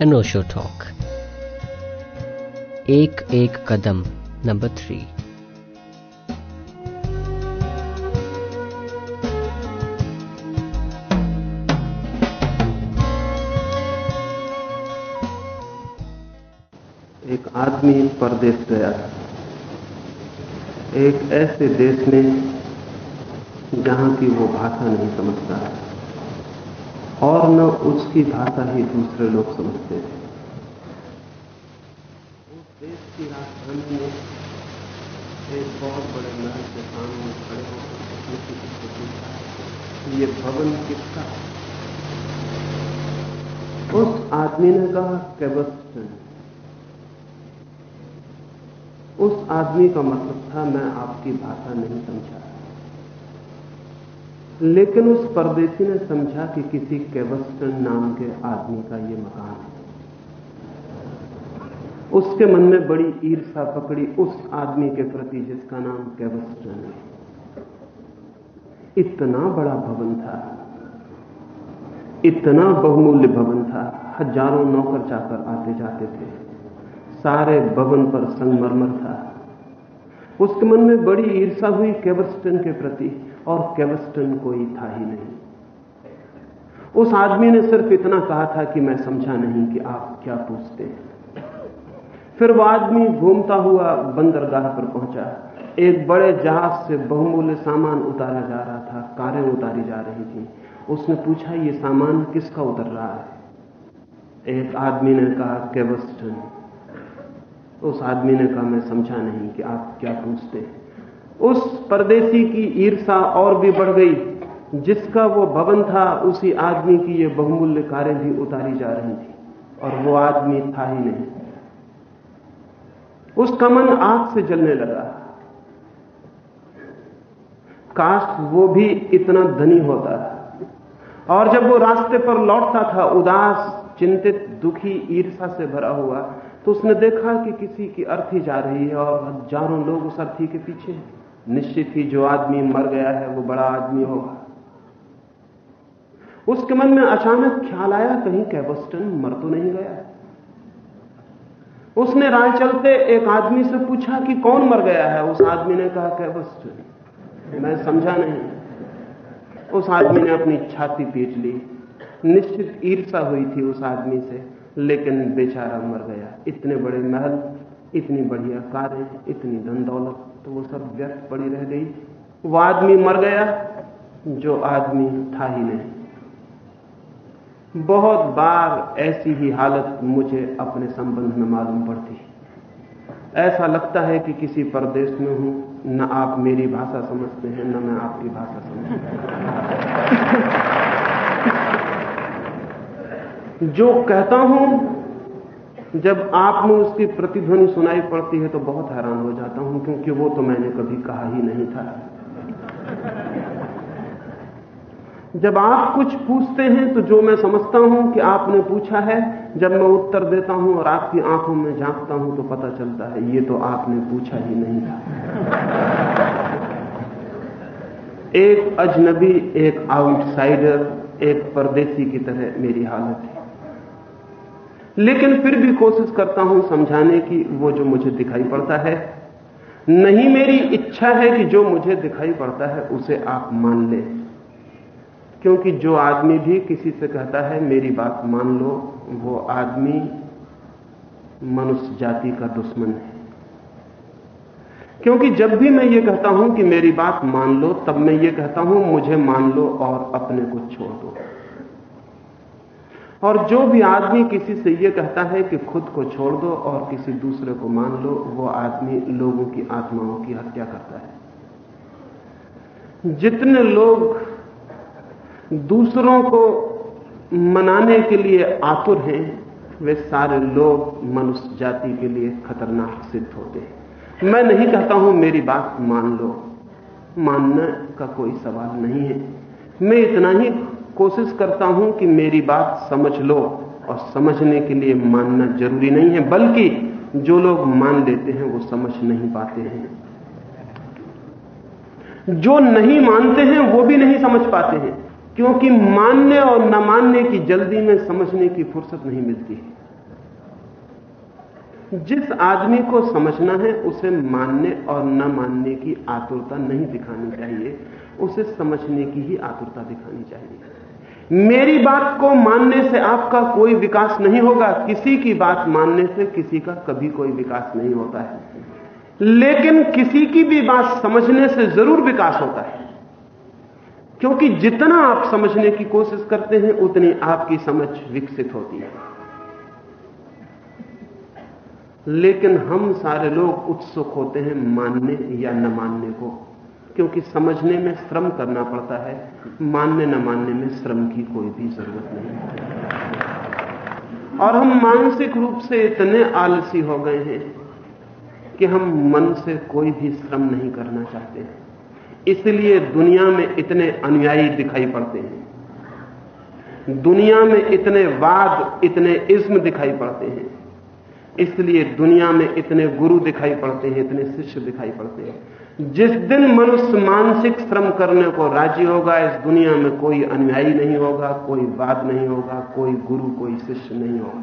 अनोशो talk एक एक कदम number three एक आदमी परदेश गया। एक ऐसे देश में जहाँ की वो भाषा नहीं समझता है और न उसकी भाषा ही दूसरे लोग समझते थे उस देश की राजधानी में एक बहुत बड़े महल के सामने खड़े होकर किसी पूछा ये भवन किसका है? उस आदमी ने कहा, कैबस्टन। उस आदमी का मतलब था मैं आपकी भाषा नहीं समझा लेकिन उस परदेसी ने समझा कि किसी केवस्टन नाम के आदमी का यह मकान है। उसके मन में बड़ी ईर्षा पकड़ी उस आदमी के प्रति जिसका नाम केवस्टन है। इतना बड़ा भवन था, इतना बहुमूल्य भवन था, हज़ारों नौकर चाकर आते जाते थे। सारे भवन पर संगमरमर था। उसके मन में बड़ी ईर्षा हुई केवस्टन के प्रति, और केवस्टन कोई था ही नहीं। उस आदमी ने सिर्फ़ इतना कहा था कि मैं समझा नहीं कि आप क्या पूछते हैं। फिर वह आदमी घूमता हुआ बंदरगाह पर पहुँचा। एक बड़े जहाज़ से बहुमूल्य सामान उतारा जा रहा था, कारें उतारी जा रही थी। उसने पूछा, ये सामान किसका उतर रहा है? एक आदमी ने कहा केवस्टन उस आदमी ने कहा, मैं समझा नहीं कि आप क्या पूछते हैं। उस परदेसी की ईर्षा और भी बढ़ गई, जिसका वो भवन था, उसी आदमी की ये बहुमूल्य कारें भी उतारी जा रही थी, और वो आदमी था ही नहीं। उसका मन आग से जलने लगा। काश वो भी इतना धनी होता। और जब वो रास्ते पर लौटता था, उदास, चिंतित, दुखी ईर्षा से भरा हुआ तो उसने देखा कि किसी की अर्थी जा रही है और हज़ारों लोग उस अर्थी के पीछे निश्चित ही जो आदमी मर गया है, वो बड़ा आदमी होगा। उसके मन में अचानक ख्याल आया, कहीं कैबस्टन मर तो नहीं गया? उसने राह चलते एक आदमी से पूछा कि कौन मर गया है? उस आदमी ने कहा कैबस्टन मैं समझा नहीं। उस आदमी ने अपनी छाती पीट ली। निश्चित ईर्षा हुई थी उस आदमी से। लेकिन बेचारा मर गया। इतने बड़े महल, इतनी बढ़िया कारें, इतनी धन दौलत तो वो सब व्यर्थ पड़ी रह गई। वो आदमी मर गया, जो आदमी था ही नहीं। बहुत बार ऐसी ही हालत मुझे अपने संबंध में मालूम पड़ती। ऐसा लगता है कि किसी परदेश में हूँ, न आप मेरी भाषा समझते हैं, न मैं आपकी भाषा समझता जो कहता हूँ, जब आप में उसकी प्रतिध्वनि सुनाई पड़ती है तो बहुत हैरान हो जाता हूँ, क्योंकि वो तो मैंने कभी कहा ही नहीं था। जब आप कुछ पूछते हैं तो जो मैं समझता हूँ कि आपने पूछा है, जब मैं उत्तर देता हूँ और आपकी आँखों में झांकता हूँ तो पता चलता है, ये तो आपने पूछा ही नहीं था। एक अजनबी, एक आउटसाइडर, एक परदेसी की तरह मेरी हालत है लेकिन फिर भी कोशिश करता हूँ समझाने की वो जो मुझे दिखाई पड़ता है। नहीं मेरी इच्छा है कि जो मुझे दिखाई पड़ता है, उसे आप मान लें। क्योंकि जो आदमी भी किसी से कहता है, मेरी बात मान लो, वो आदमी मनुष्य जाति का दुश्मन है। क्योंकि जब भी मैं ये कहता हूँ कि मेरी बात मान लो, तब मैं ये कहता हूँ, मुझे मान लो और अपने को छोड़ दो। और जो भी आदमी किसी से यह कहता है कि खुद को छोड़ दो और किसी दूसरे को मान लो, वो आदमी लोगों की आत्माओं की हत्या करता है। जितने लोग दूसरों को मनाने के लिए आतुर हैं, वे सारे लोग मनुष्य जाति के लिए खतरनाक सिद्ध होते हैं। मैं नहीं कहता हूँ मेरी बात मान लो। मानने का कोई सवाल नहीं है। मैं इतना ही कोशिश करता हूँ कि मेरी बात समझ लो और समझने के लिए मानना ज़रूरी नहीं है, बल्कि जो लोग मान लेते हैं वो समझ नहीं पाते हैं। जो नहीं मानते हैं वो भी नहीं समझ पाते हैं, क्योंकि मानने और न मानने की जल्दी में समझने की फुर्सत नहीं मिलती है। जिस आदमी को समझना है, उसे मानने और न मानने की आतुरता नहीं दिखानी चाहिए, उसे समझने की ही आतुरता दिखानी चाहिए। मेरी बात को मानने से आपका कोई विकास नहीं होगा, किसी की बात मानने से किसी का कभी कोई विकास नहीं होता है। लेकिन किसी की भी बात समझने से ज़रूर विकास होता है। क्योंकि जितना आप समझने की कोशिश करते हैं, उतनी आपकी समझ विकसित होती है। लेकिन हम सारे लोग उत्सुक होते हैं मानने या न मानने को। क्योंकि समझने में श्रम करना पड़ता है। मानने न मानने में श्रम की कोई भी ज़रूरत नहीं और हम मानसिक रूप से इतने आलसी हो गए हैं कि हम मन से कोई भी श्रम नहीं करना चाहते हैं। इसलिए दुनिया में इतने अनुयायी दिखाई पड़ते हैं। दुनिया में इतने वाद, इतने इज्म दिखाई पड़ते हैं। इसलिए दुनिया में इतने गुरु दिखाई पड़ते हैं, इतने शिष्य दिखाई पड़ते हैं। जिस दिन मनुष्य मानसिक श्रम करने को राज़ी होगा, इस दुनिया में कोई अनुयायी नहीं होगा, कोई वाद नहीं होगा, कोई गुरु, कोई शिष्य नहीं होगा।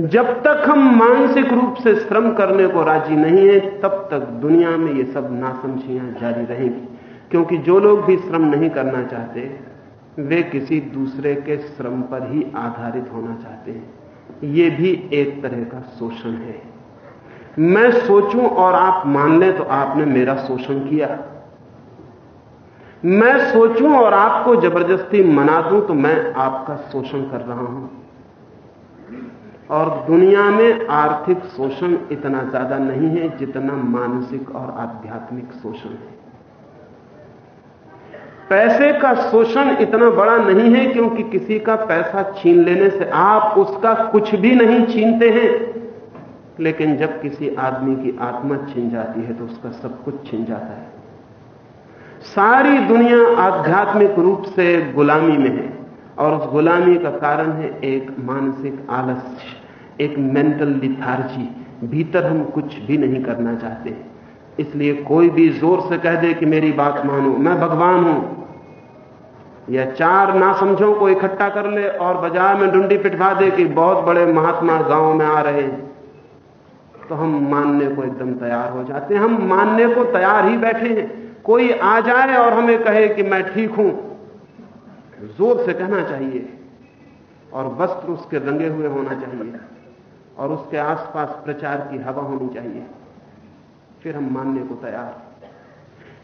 जब तक हम मानसिक रूप से श्रम करने को राज़ी नहीं है, तब तक दुनिया में ये सब नासमझियाँ जारी रहेंगी। क्योंकि जो लोग भी श्रम नहीं करना चाहते, वे किसी दूसरे के श्रम पर ही आधारित होना चाहते हैं। ये भी एक तरह का शोषण है। मैं सोचूं और आप मान लें तो आपने मेरा शोषण किया। मैं सोचूं और आपको ज़बरदस्ती मना दूँ तो मैं आपका शोषण कर रहा हूँ। और दुनिया में आर्थिक शोषण इतना ज़्यादा नहीं है जितना मानसिक और आध्यात्मिक शोषण है। पैसे का शोषण इतना बड़ा नहीं है क्योंकि किसी का पैसा छीन लेने से आप उसका कुछ भी नहीं छीनते हैं। लेकिन जब किसी आदमी की आत्मा छिन जाती है तो उसका सब कुछ छिन जाता है। सारी दुनिया आध्यात्मिक रूप से गुलामी में है और उस गुलामी का कारण है एक मानसिक आलस्य, एक मेंटल लिथार्जी भीतर हम कुछ भी नहीं करना चाहते। इसलिए कोई भी ज़ोर से कह दे कि मेरी बात मानो, मैं भगवान हूँ। या चार ना नासमझों को इकट्ठा कर ले और बाज़ार में डुंडी पिटवा दे कि बहुत बड़े महात्मा गाँव में आ रहे हैं। तो हम मानने को एकदम तैयार हो जाते हैं। हम मानने को तैयार ही बैठे हैं। कोई आ जाए और हमें कहे कि मैं ठीक हूँ, ज़ोर से कहना चाहिए और वस्त्र उसके रंगे हुए होना चाहिए और उसके आसपास प्रचार की हवा होनी चाहिए। फिर हम मानने को तैयार।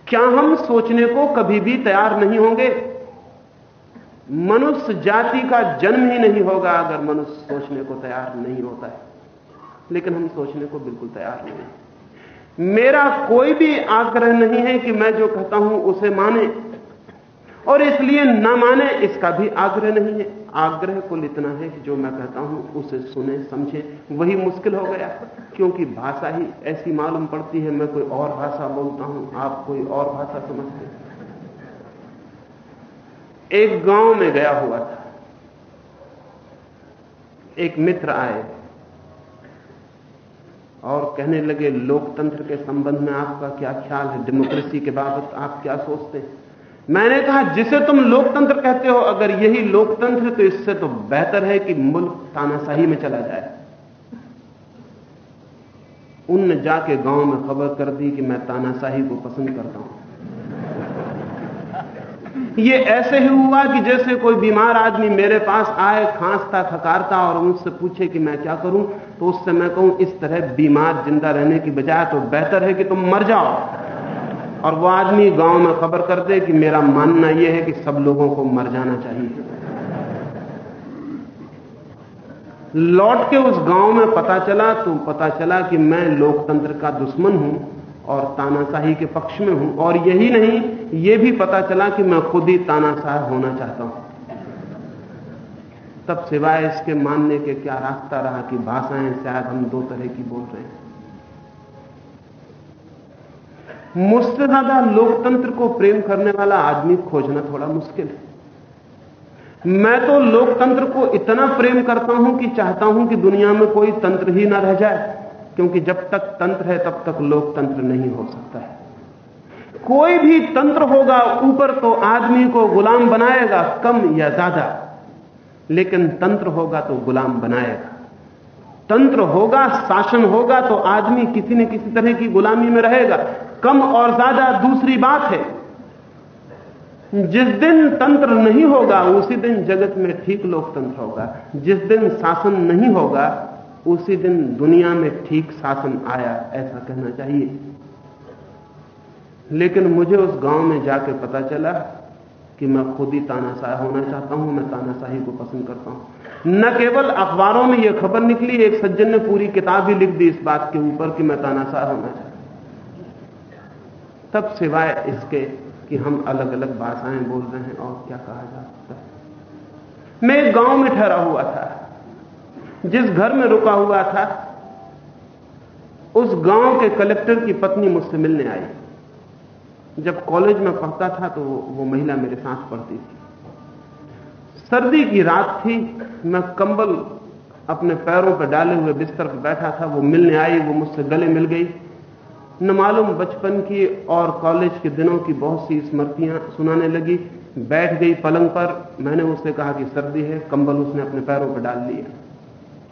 क्या हम सोचने को कभी भी तैयार नहीं होंगे? मनुष्य जाति का जन्म ही नहीं होगा अगर मनुष्य सोचने को तैयार नहीं होता है। लेकिन हम सोचने को बिल्कुल तैयार नहीं मेरा कोई भी आग्रह नहीं है कि मैं जो कहता हूँ उसे माने। और इसलिए न माने, इसका भी आग्रह नहीं है। आग्रह कुल इतना है कि जो मैं कहता हूँ उसे सुने, समझे। वही मुश्किल हो गया, क्योंकि भाषा ही ऐसी मालूम पड़ती है, मैं कोई और भाषा बोलता हूँ, आप कोई और भाषा समझते एक गाँव में गया हुआ था। एक मित्र आए। और कहने लगे, लोकतंत्र के संबंध में आपका क्या ख्याल है? डेमोक्रेसी के बाबत आप क्या सोचते हैं? मैंने कहा, जिसे तुम लोकतंत्र कहते हो, अगर यही लोकतंत्र तो इससे तो बेहतर है कि मुल्क तानाशाही में चला जाए. उनने जाके गाँव में खबर कर दी कि मैं तानाशाही को पसंद करता हूँ। ये ऐसे ही हुआ कि जैसे कोई बीमार आदमी मेरे पास आए, खांसता, थकारता और मुझसे पूछे कि मैं क्या करूँ तो उससे मैं कहूँ, इस तरह बीमार ज़िंदा रहने की बजाय तो बेहतर है कि तुम मर जाओ। और वो आदमी गाँव में खबर कर दे कि मेरा मानना यह है कि सब लोगों को मर जाना चाहिए। लौट के उस गाँव में पता चला तो पता चला कि मैं लोकतंत्र का दुश्मन हूँ। और तानाशाही के पक्ष में हूँ। और यही नहीं यह भी पता चला कि मैं खुद ही तानाशाह होना चाहता हूँ। तब सिवाय इसके मानने के क्या रास्ता रहा कि भाषाएँ शायद हम दो तरह की बोल रहे हैं। मुझसे ज़्यादा लोकतंत्र को प्रेम करने वाला आदमी खोजना थोड़ा मुश्किल है। मैं तो लोकतंत्र को इतना प्रेम करता हूँ कि चाहता हूँ कि दुनिया में कोई तंत्र ही ना रह जाए। क्योंकि जब तक तंत्र है, तब तक लोकतंत्र नहीं हो सकता है। कोई भी तंत्र होगा, ऊपर तो आदमी को गुलाम बनाएगा, कम या ज़्यादा। लेकिन तंत्र होगा तो गुलाम बनाएगा। तंत्र होगा, शासन होगा तो आदमी किसी न किसी तरह की गुलामी में रहेगा। कम और ज़्यादा दूसरी बात है। जिस दिन तंत्र नहीं होगा, उसी दिन जगत में ठीक लोकतंत्र होगा। जिस दिन शासन नहीं होगा उसी दिन दुनिया में ठीक शासन आया, ऐसा कहना चाहिए। लेकिन मुझे उस गाँव में जाकर पता चला कि मैं खुद ही तानाशाह होना चाहता हूँ, मैं तानाशाही को पसंद करता हूँ। न केवल अखबारों में यह खबर निकली, एक सज्जन ने पूरी किताब ही लिख दी इस बात के ऊपर कि मैं तानाशाह होना चाहता तब सिवाय इसके कि हम अलग अलग भाषाएँ बोल रहे हैं और क्या कहा जा सकता है। मैं एक गाँव में ठहरा हुआ था। जिस घर में रुका हुआ था, उस गाँव के कलेक्टर की पत्नी मुझसे मिलने आई। जब कॉलेज में पढ़ता था तो वो महिला मेरे साथ पढ़ती थी। सर्दी की रात थी, मैं कंबल अपने पैरों पर डाले हुए बिस्तर पर बैठा था, वो मिलने आई, वो मुझसे गले मिल गई। न मालूम बचपन की और कॉलेज के दिनों की बहुत सी स्मृतियाँ सुनाने लगी। बैठ गई पलंग पर, मैंने उससे कहा कि सर्दी है, कंबल उसने अपने पैरों पर डाल लिया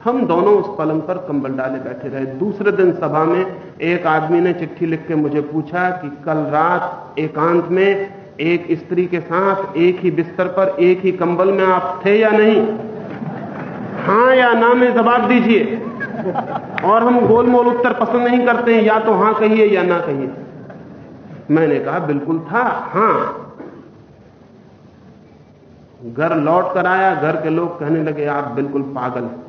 हम दोनों उस पलंग पर कंबल डाले बैठे रहे। दूसरे दिन सभा में एक आदमी ने चिट्ठी लिख के मुझे पूछा कि कल रात एकांत में एक स्त्री के साथ एक ही बिस्तर पर एक ही कंबल में आप थे या नहीं? हाँ या ना में जवाब दीजिए। और हम गोलमोल उत्तर पसंद नहीं करते हैं, या तो हाँ कहिए या ना कहिए। मैंने कहा, बिल्कुल था, हाँ। घर लौट कर आया, घर के लोग कहने लगे, आप बिल्कुल पागल हैं।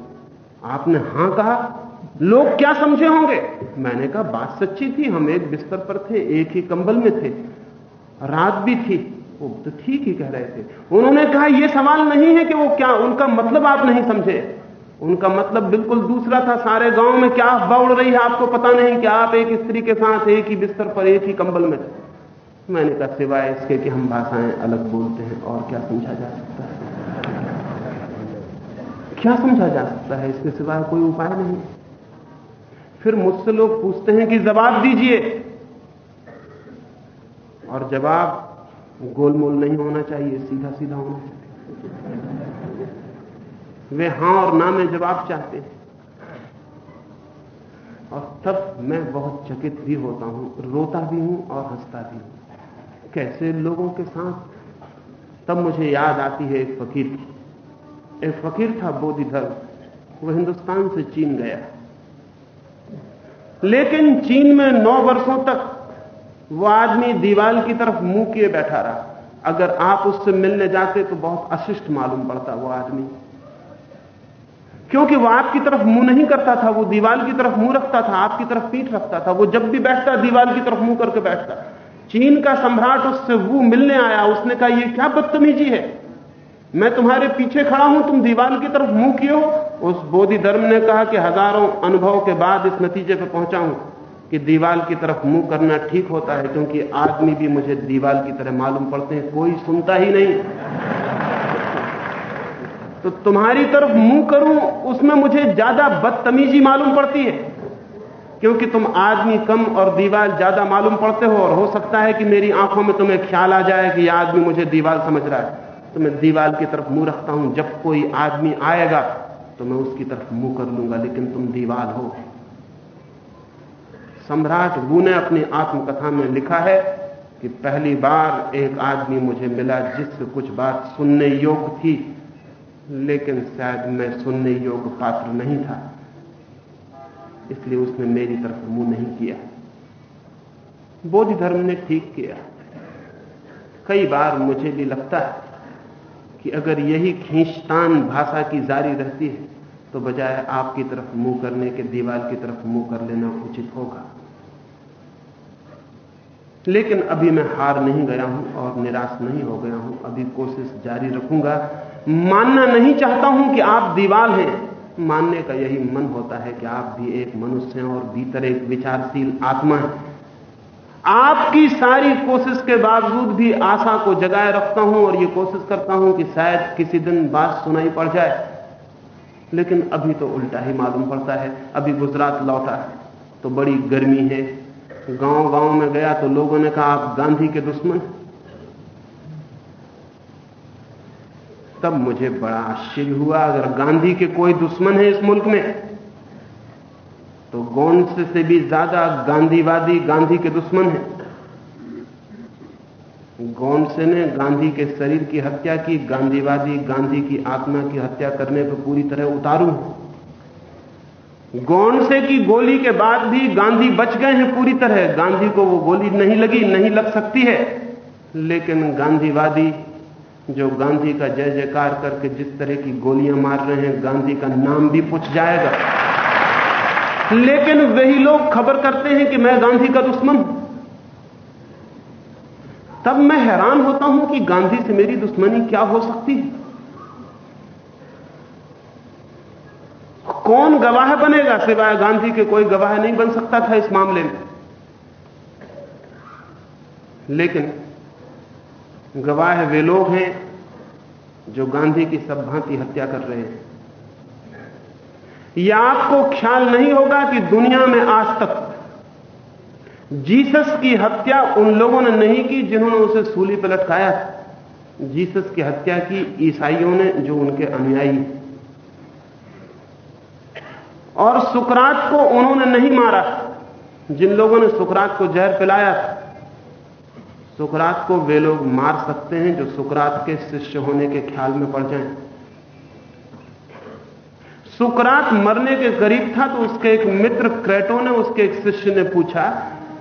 आपने हाँ कहा। लोग क्या समझे होंगे? मैंने कहा, बात सच्ची थी, हम एक बिस्तर पर थे, एक ही कंबल में थे। रात भी थी। वो तो ठीक ही कह रहे थे। उन्होंने कहा यह सवाल नहीं है कि वो क्या, उनका मतलब आप नहीं समझे। उनका मतलब बिल्कुल दूसरा था। सारे गाँव में क्या अफवाह उड़ रही है, आपको पता नहीं कि आप एक स्त्री के साथ एक ही बिस्तर पर, एक ही कंबल में थे। मैंने कहा, सिवाय इसके कि हम भाषाएँ अलग बोलते हैं, और क्या समझा जा सकता है? क्या समझा जा सकता है इसके सिवाय कोई उपाय नहीं? फिर मुझसे लोग पूछते हैं कि जवाब दीजिए। और जवाब गोलमोल नहीं होना चाहिए सीधा सीधा होना चाहिए। वे हाँ और ना में जवाब चाहते हैं। और तब मैं बहुत चकित भी होता हूँ, रोता भी हूँ और हंसता भी हूँ। कैसे लोगों के साथ? तब मुझे याद आती है एक फकीर की। एक फकीर था बोधिधर्म वो हिंदुस्तान से चीन गया। लेकिन चीन में नौ वर्षों तक वो आदमी दीवाल की तरफ़ मुँह किए बैठा रहा। अगर आप उससे मिलने जाते तो बहुत अशिष्ट मालूम पड़ता वो आदमी। क्योंकि वो आपकी तरफ़ मुँह नहीं करता था, वो दीवाल की तरफ़ मुँह रखता था, आपकी तरफ़ पीठ रखता था, वो जब भी बैठता दीवाल की तरफ़ मुँह करके बैठता। चीन का सम्राट उससे वो मिलने आया, उसने कहा, ये क्या बदतमीजी है? मैं तुम्हारे पीछे खड़ा हूँ, तुम दीवार की तरफ़ मुँह किए हो। उस बोधि धर्म ने कहा कि हज़ारों अनुभव के बाद इस नतीजे पर पहुँचा हूँ कि दीवाल की तरफ़ मुँह करना ठीक होता है, क्योंकि आदमी भी मुझे दीवाल की तरह मालूम पड़ते हैं, कोई सुनता ही नहीं। तो तुम्हारी तरफ़ मुँह करूँ, उसमें मुझे ज़्यादा बदतमीजी मालूम पड़ती है, क्योंकि तुम आदमी कम और दीवार ज़्यादा मालूम पड़ते हो, और हो सकता है कि मेरी आँखों में तुम्हें ख्याल आ जाए कि यह आदमी मुझे दीवार समझ रहा है। तो मैं दीवार की तरफ़ मुँह रखता हूँ। जब कोई आदमी आएगा तो मैं उसकी तरफ़ मुँह कर लूँगा, लेकिन तुम दीवार हो। सम्राट वू ने अपनी आत्मकथा में लिखा है कि पहली बार एक आदमी मुझे मिला जिससे कुछ बात सुनने योग्य थी, लेकिन शायद मैं सुनने योग्य पात्र नहीं था। इसलिए उसने मेरी तरफ़ मुँह नहीं किया। बोधि धर्म ने ठीक किया। कई बार मुझे भी लगता है कि अगर यही खींचतान भाषा की जारी रहती है तो बजाय आपकी तरफ़ मुँह करने के दीवार की तरफ़ मुँह कर लेना उचित होगा। लेकिन अभी मैं हार नहीं गया हूँ और निराश नहीं हो गया हूँ। अभी कोशिश जारी रखूँगा। मानना नहीं चाहता हूँ कि आप दीवार हैं। मानने का यही मन होता है कि आप भी एक मनुष्य हैं और भीतर एक विचारशील आत्मा है। आपकी सारी कोशिश के बावजूद भी आशा को जगाए रखता हूँ और यह कोशिश करता हूँ कि शायद किसी दिन बात सुनाई पड़ जाए। लेकिन अभी तो उल्टा ही मालूम पड़ता है। अभी गुजरात लौटा है तो बड़ी गर्मी है। गाँव गाँव में गया तो लोगों ने कहा, आप गांधी के दुश्मन तब मुझे बड़ा आश्चर्य हुआ, अगर गांधी के कोई दुश्मन है इस मुल्क में तो गोंड से भी ज़्यादा गांधीवादी गांधी के दुश्मन है। गोंडसे ने गांधी के शरीर की हत्या की, गांधीवादी गांधी की आत्मा की हत्या करने पर पूरी तरह उतारू गोंडसे की गोली के बाद भी गांधी बच गए हैं पूरी तरह। गांधी को वो गोली नहीं लगी, नहीं लग सकती है। लेकिन गांधीवादी, जो गांधी का जय जयकार करके जिस तरह की गोलियाँ मार रहे हैं, गांधी का नाम भी पूछ जाएगा। लेकिन वही लोग खबर करते हैं कि मैं गांधी का दुश्मन हूँ। तब मैं हैरान होता हूँ कि गांधी से मेरी दुश्मनी क्या हो सकती है। कौन गवाह बनेगा सिवाय गांधी के? कोई गवाह नहीं बन सकता था इस मामले में। लेकिन गवाह वे लोग हैं जो गांधी की सब भांति हत्या कर रहे हैं। यह आपको ख्याल नहीं होगा कि दुनिया में आज तक जीसस की हत्या उन लोगों ने नहीं की जिन्होंने उसे सूली पर लटकाया जीसस की हत्या की ईसाइयों ने जो उनके अनुयायी और सुकरात को उन्होंने नहीं मारा। जिन लोगों ने सुकरात को जहर पिलाया सुकरात को वे लोग मार सकते हैं जो सुकरात के शिष्य होने के ख्याल में पड़ जाएँ। सुकरात मरने के करीब था तो उसके एक मित्र क्रेटो ने उसके एक शिष्य ने पूछा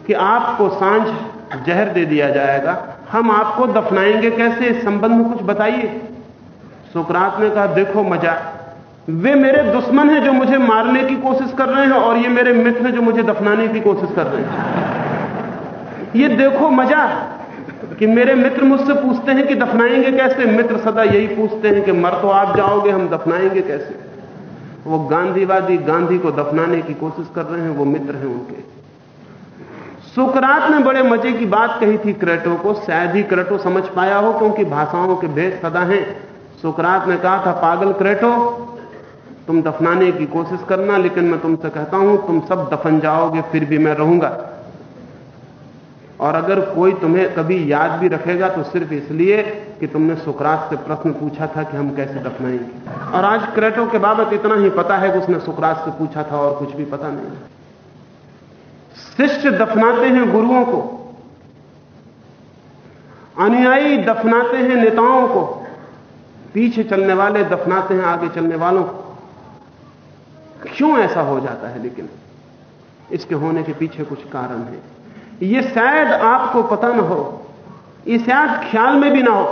कि आपको साँझ जहर दे दिया जाएगा, हम आपको दफनाएँगे कैसे? इस संबंध में कुछ बताइए। सुकरात ने कहा, देखो मज़ा, वे मेरे दुश्मन हैं जो मुझे मारने की कोशिश कर रहे हैं और ये मेरे मित्र हैं जो मुझे दफनाने की कोशिश कर रहे हैं। ये देखो मज़ा कि मेरे मित्र मुझसे पूछते हैं कि दफनाएँगे कैसे? मित्र सदा यही पूछते हैं कि मर तो आप जाओगे, हम दफनाएँगे कैसे? वो गांधीवादी गांधी को दफनाने की कोशिश कर रहे हैं, वो मित्र हैं उनके। सुकरात ने बड़े मज़े की बात कही थी क्रेटो को, शायद ही क्रेटो समझ पाया हो क्योंकि भाषाओं के भेद सदा हैं। सुकरात ने कहा था, पागल क्रेटो, तुम दफनाने की कोशिश करना, लेकिन मैं तुमसे कहता हूँ, तुम सब दफन जाओगे, फिर भी मैं रहूँगा। और अगर कोई तुम्हें कभी याद भी रखेगा तो सिर्फ़ इसलिए कि तुमने सुकरात से प्रश्न पूछा था कि हम कैसे दफनाएँगे। और आज क्रेटो के बाबत इतना ही पता है कि उसने सुकरात से पूछा था और कुछ भी पता नहीं। शिष्य दफनाते हैं गुरुओं को। अनुयायी दफनाते हैं नेताओं को। पीछे चलने वाले दफनाते हैं आगे चलने वालों को। क्यों ऐसा हो जाता है? लेकिन इसके होने के पीछे कुछ कारण है। ये शायद आपको पता ना हो, ये शायद ख्याल में भी ना हो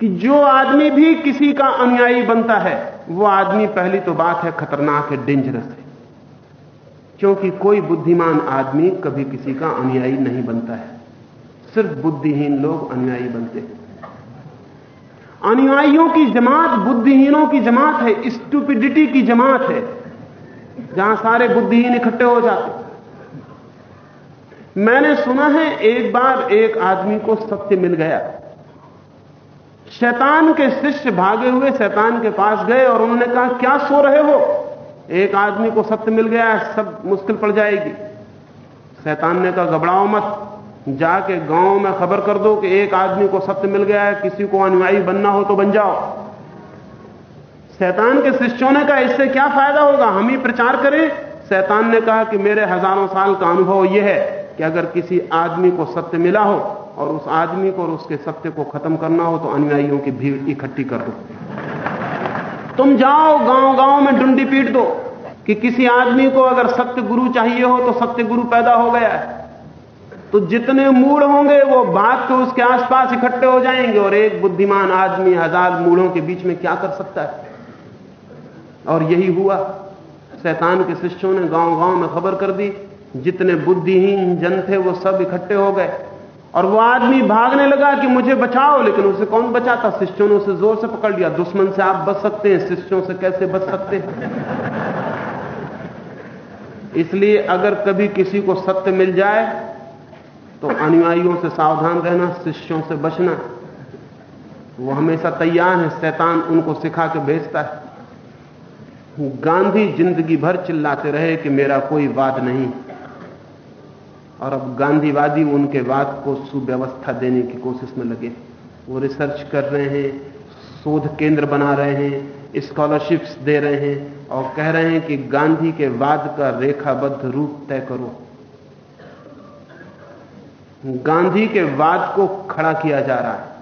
कि जो आदमी भी किसी का अनुयायी बनता है, वो आदमी पहली तो बात है खतरनाक है डेंजरस है। क्योंकि कोई बुद्धिमान आदमी कभी किसी का अनुयायी नहीं बनता है। सिर्फ़ बुद्धिहीन लोग अनुयायी बनते हैं। अनुयायियों की जमात बुद्धिहीनों की जमात है स्टूपिडिटी की जमात है, जहाँ सारे बुद्धिहीन इकट्ठे हो जाते मैंने सुना है एक बार एक आदमी को सत्य मिल गया। शैतान के शिष्य भागे हुए शैतान के पास गए और उन्होंने कहा, क्या सो रहे हो? एक आदमी को सत्य मिल गया, सब मुश्किल पड़ जाएगी। शैतान ने कहा, घबराओ मत, जाके गाँव में खबर कर दो कि एक आदमी को सत्य मिल गया है, किसी को अनुयायी बनना हो तो बन जाओ। शैतान के शिष्यों ने कहा, इससे क्या फ़ायदा होगा? हम ही प्रचार करें। शैतान ने कहा कि मेरे हज़ारों साल का अनुभव यह है। कि अगर किसी आदमी को सत्य मिला हो और उस आदमी को और उसके सत्य को खत्म करना हो तो अनुयायियों की भीड़ इकट्ठी कर दो। तुम जाओ गाँव गाँव में डुंडी पीट दो कि किसी आदमी को अगर सत्य गुरु चाहिए हो तो सत्य गुरु पैदा हो गया है। तो जितने मूड होंगे वो बात तो उसके आसपास इकट्ठे हो जाएँगे और एक बुद्धिमान आदमी हज़ार मूढ़ों के बीच में क्या कर सकता है? और यही हुआ। शैतान के शिष्यों ने गाँव गाँव में खबर कर दी जितने बुद्धिहीन जन थे वो सब इकट्ठे हो गए। और वो आदमी भागने लगा कि मुझे बचाओ, लेकिन उसे कौन बचाता? शिष्यों ने उसे ज़ोर से पकड़ लिया। दुश्मन से आप बच सकते हैं, शिष्यों से कैसे बच सकते हैं? इसलिए अगर कभी किसी को सत्य मिल जाए तो अनुयायियों से सावधान रहना, शिष्यों से बचना। वो हमेशा तैयार है, शैतान उनको सिखा के भेजता है। गांधी ज़िंदगी भर चिल्लाते रहे कि मेरा कोई वाद नहीं। और अब गांधीवादी उनके वाद को सुव्यवस्था देने की कोशिश में लगे। वो रिसर्च कर रहे हैं, शोध केंद्र बना रहे हैं स्कॉलरशिप्स दे रहे हैं और कह रहे हैं कि गांधी के वाद का रेखाबद्ध रूप तय करो। गांधी के वाद को खड़ा किया जा रहा है।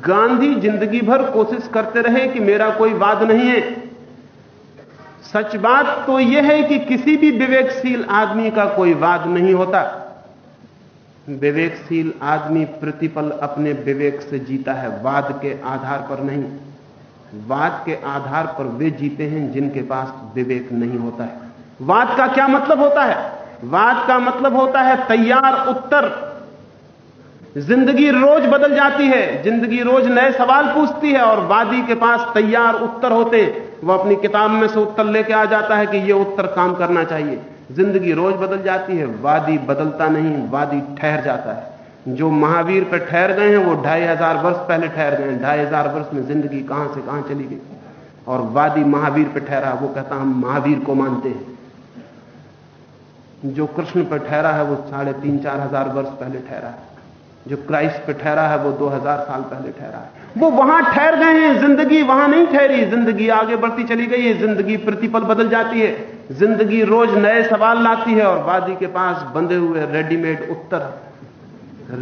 गांधी ज़िंदगी भर कोशिश करते रहे कि मेरा कोई वाद नहीं है। सच बात तो यह है कि किसी भी विवेकशील आदमी का कोई वाद नहीं होता। विवेकशील आदमी प्रतिपल अपने विवेक से जीता है, वाद के आधार पर नहीं। वाद के आधार पर वे जीते हैं जिनके पास विवेक नहीं होता है। वाद का क्या मतलब होता है? वाद का मतलब होता है तैयार उत्तर। ज़िंदगी रोज बदल जाती है, ज़िंदगी रोज नए सवाल पूछती है और वादी के पास तैयार उत्तर होते, वह अपनी किताब में से उत्तर लेके आ जाता है कि यह उत्तर काम करना चाहिए। ज़िंदगी रोज बदल जाती है, वादी बदलता नहीं, वादी ठहर जाता है। जो महावीर पर ठहर गए हैं, वो ढाई हज़ार वर्ष पहले ठहर गए हैं। ढाई हज़ार वर्ष में ज़िंदगी कहाँ से कहाँ चली गई? और वादी महावीर पर ठहरा, वो कहता, हम महावीर को मानते हैं। जो कृष्ण पर ठहरा है, वो साढ़े तीन चार हज़ार वर्ष पहले ठहरा है। जो क्राइस्ट पे ठहरा है, वो 2000 साल पहले ठहरा है। वो वहाँ ठहर गए हैं, ज़िंदगी वहाँ नहीं ठहरी। ज़िंदगी आगे बढ़ती चली गई है, ज़िंदगी प्रतिपल बदल जाती है। ज़िंदगी रोज नए सवाल लाती है और वादी के पास बंधे हुए रेडीमेड उत्तर।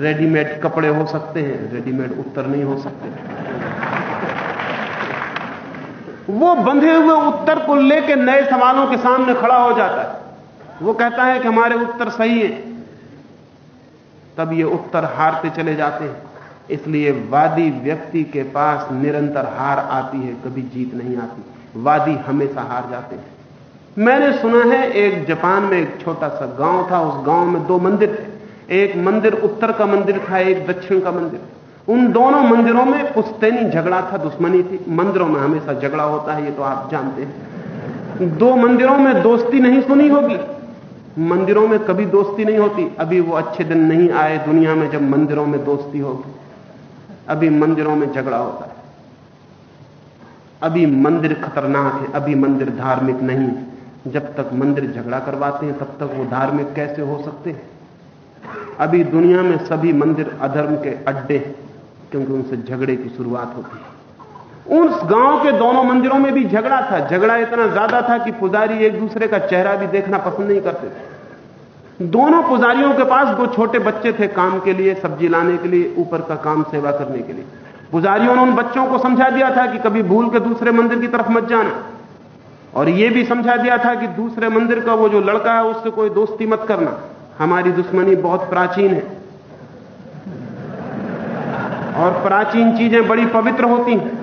रेडीमेड कपड़े हो सकते हैं, रेडीमेड उत्तर नहीं हो सकते। वो बंधे हुए उत्तर को लेकर नए सवालों के सामने खड़ा हो जाता है। वो कहता है कि हमारे उत्तर सही है। तब ये उत्तर हारते चले जाते हैं। इसलिए वादी व्यक्ति के पास निरंतर हार आती है, कभी जीत नहीं आती। वादी हमेशा हार जाते हैं। मैंने सुना है, एक जापान में एक छोटा सा गाँव था, उस गाँव में दो मंदिर थे। एक मंदिर उत्तर का मंदिर था, एक दक्षिण का मंदिर। उन दोनों मंदिरों में पुश्तैनी झगड़ा था, दुश्मनी थी। मंदिरों में हमेशा झगड़ा होता है, ये तो आप जानते हैं। दो मंदिरों में दोस्ती नहीं सुनी होगी। मंदिरों में कभी दोस्ती नहीं होती। अभी वो अच्छे दिन नहीं आए दुनिया में जब मंदिरों में दोस्ती होगी। अभी मंदिरों में झगड़ा होता है। अभी मंदिर खतरनाक है, अभी मंदिर धार्मिक नहीं है। जब तक मंदिर झगड़ा करवाते हैं, तब तक वो धार्मिक कैसे हो सकते हैं? अभी दुनिया में सभी मंदिर अधर्म के अड्डे क्योंकि उनसे झगड़े की शुरुआत होती है। उस गाँव के दोनों मंदिरों में भी झगड़ा था। झगड़ा इतना ज़्यादा था कि पुजारी एक दूसरे का चेहरा भी देखना पसंद नहीं करते थे। दोनों पुजारियों के पास दो छोटे बच्चे थे काम के लिए, सब्ज़ी लाने के लिए, ऊपर का काम सेवा करने के लिए। पुजारियों ने उन बच्चों को समझा दिया था कि कभी भूल के दूसरे मंदिर की तरफ़ मत जाना। और यह भी समझा दिया था कि दूसरे मंदिर का वो जो लड़का है, उससे कोई दोस्ती मत करना। हमारी दुश्मनी बहुत प्राचीन है। और प्राचीन चीज़ें बड़ी पवित्र होती हैं।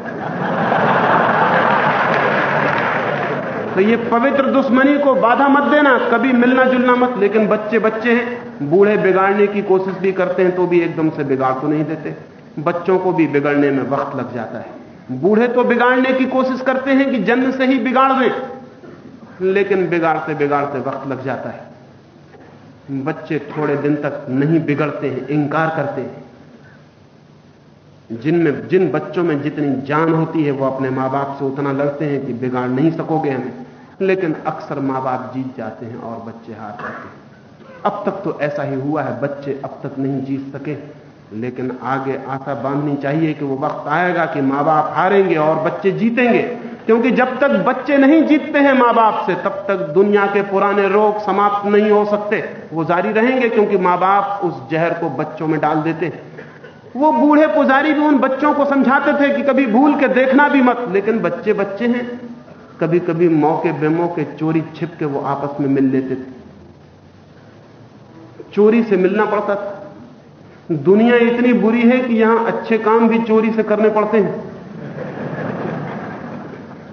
तो ये पवित्र दुश्मनी को बाधा मत देना, कभी मिलना जुलना मत। लेकिन बच्चे बच्चे हैं, बूढ़े बिगाड़ने की कोशिश भी करते हैं तो भी एकदम से बिगाड़ तो नहीं देते। बच्चों को भी बिगड़ने में वक्त लग जाता है। बूढ़े तो बिगाड़ने की कोशिश करते हैं कि जन्म से ही बिगाड़ दें, लेकिन बिगाड़ते बिगाड़ते वक्त लग जाता है। बच्चे थोड़े दिन तक नहीं बिगड़ते हैं, इंकार करते हैं। जिनमें जिन बच्चों में जितनी जान होती है, वो अपने माँ बाप से उतना लड़ते हैं कि बिगाड़ नहीं सकोगे हमें। लेकिन अक्सर माँ बाप जीत जाते हैं और बच्चे हार जाते हैं। अब तक तो ऐसा ही हुआ है, बच्चे अब तक नहीं जीत सके। लेकिन आगे आशा बांधनी चाहिए कि वो वक्त आएगा कि माँ बाप हारेंगे और बच्चे जीतेंगे। क्योंकि जब तक बच्चे नहीं जीतते हैं माँ बाप से, तब तक दुनिया के पुराने रोग समाप्त नहीं हो सकते। वो जारी रहेंगे क्योंकि माँ बाप उस जहर को बच्चों में डाल देते हैं। वो बूढ़े पुजारी भी उन बच्चों को समझाते थे कि कभी भूल के देखना भी मत। लेकिन बच्चे बच्चे हैं। कभी कभी मौके, बेमौके चोरी छिप के वो आपस में मिल लेते थे। चोरी से मिलना पड़ता था। दुनिया इतनी बुरी है कि यहाँ अच्छे काम भी चोरी से करने पड़ते हैं।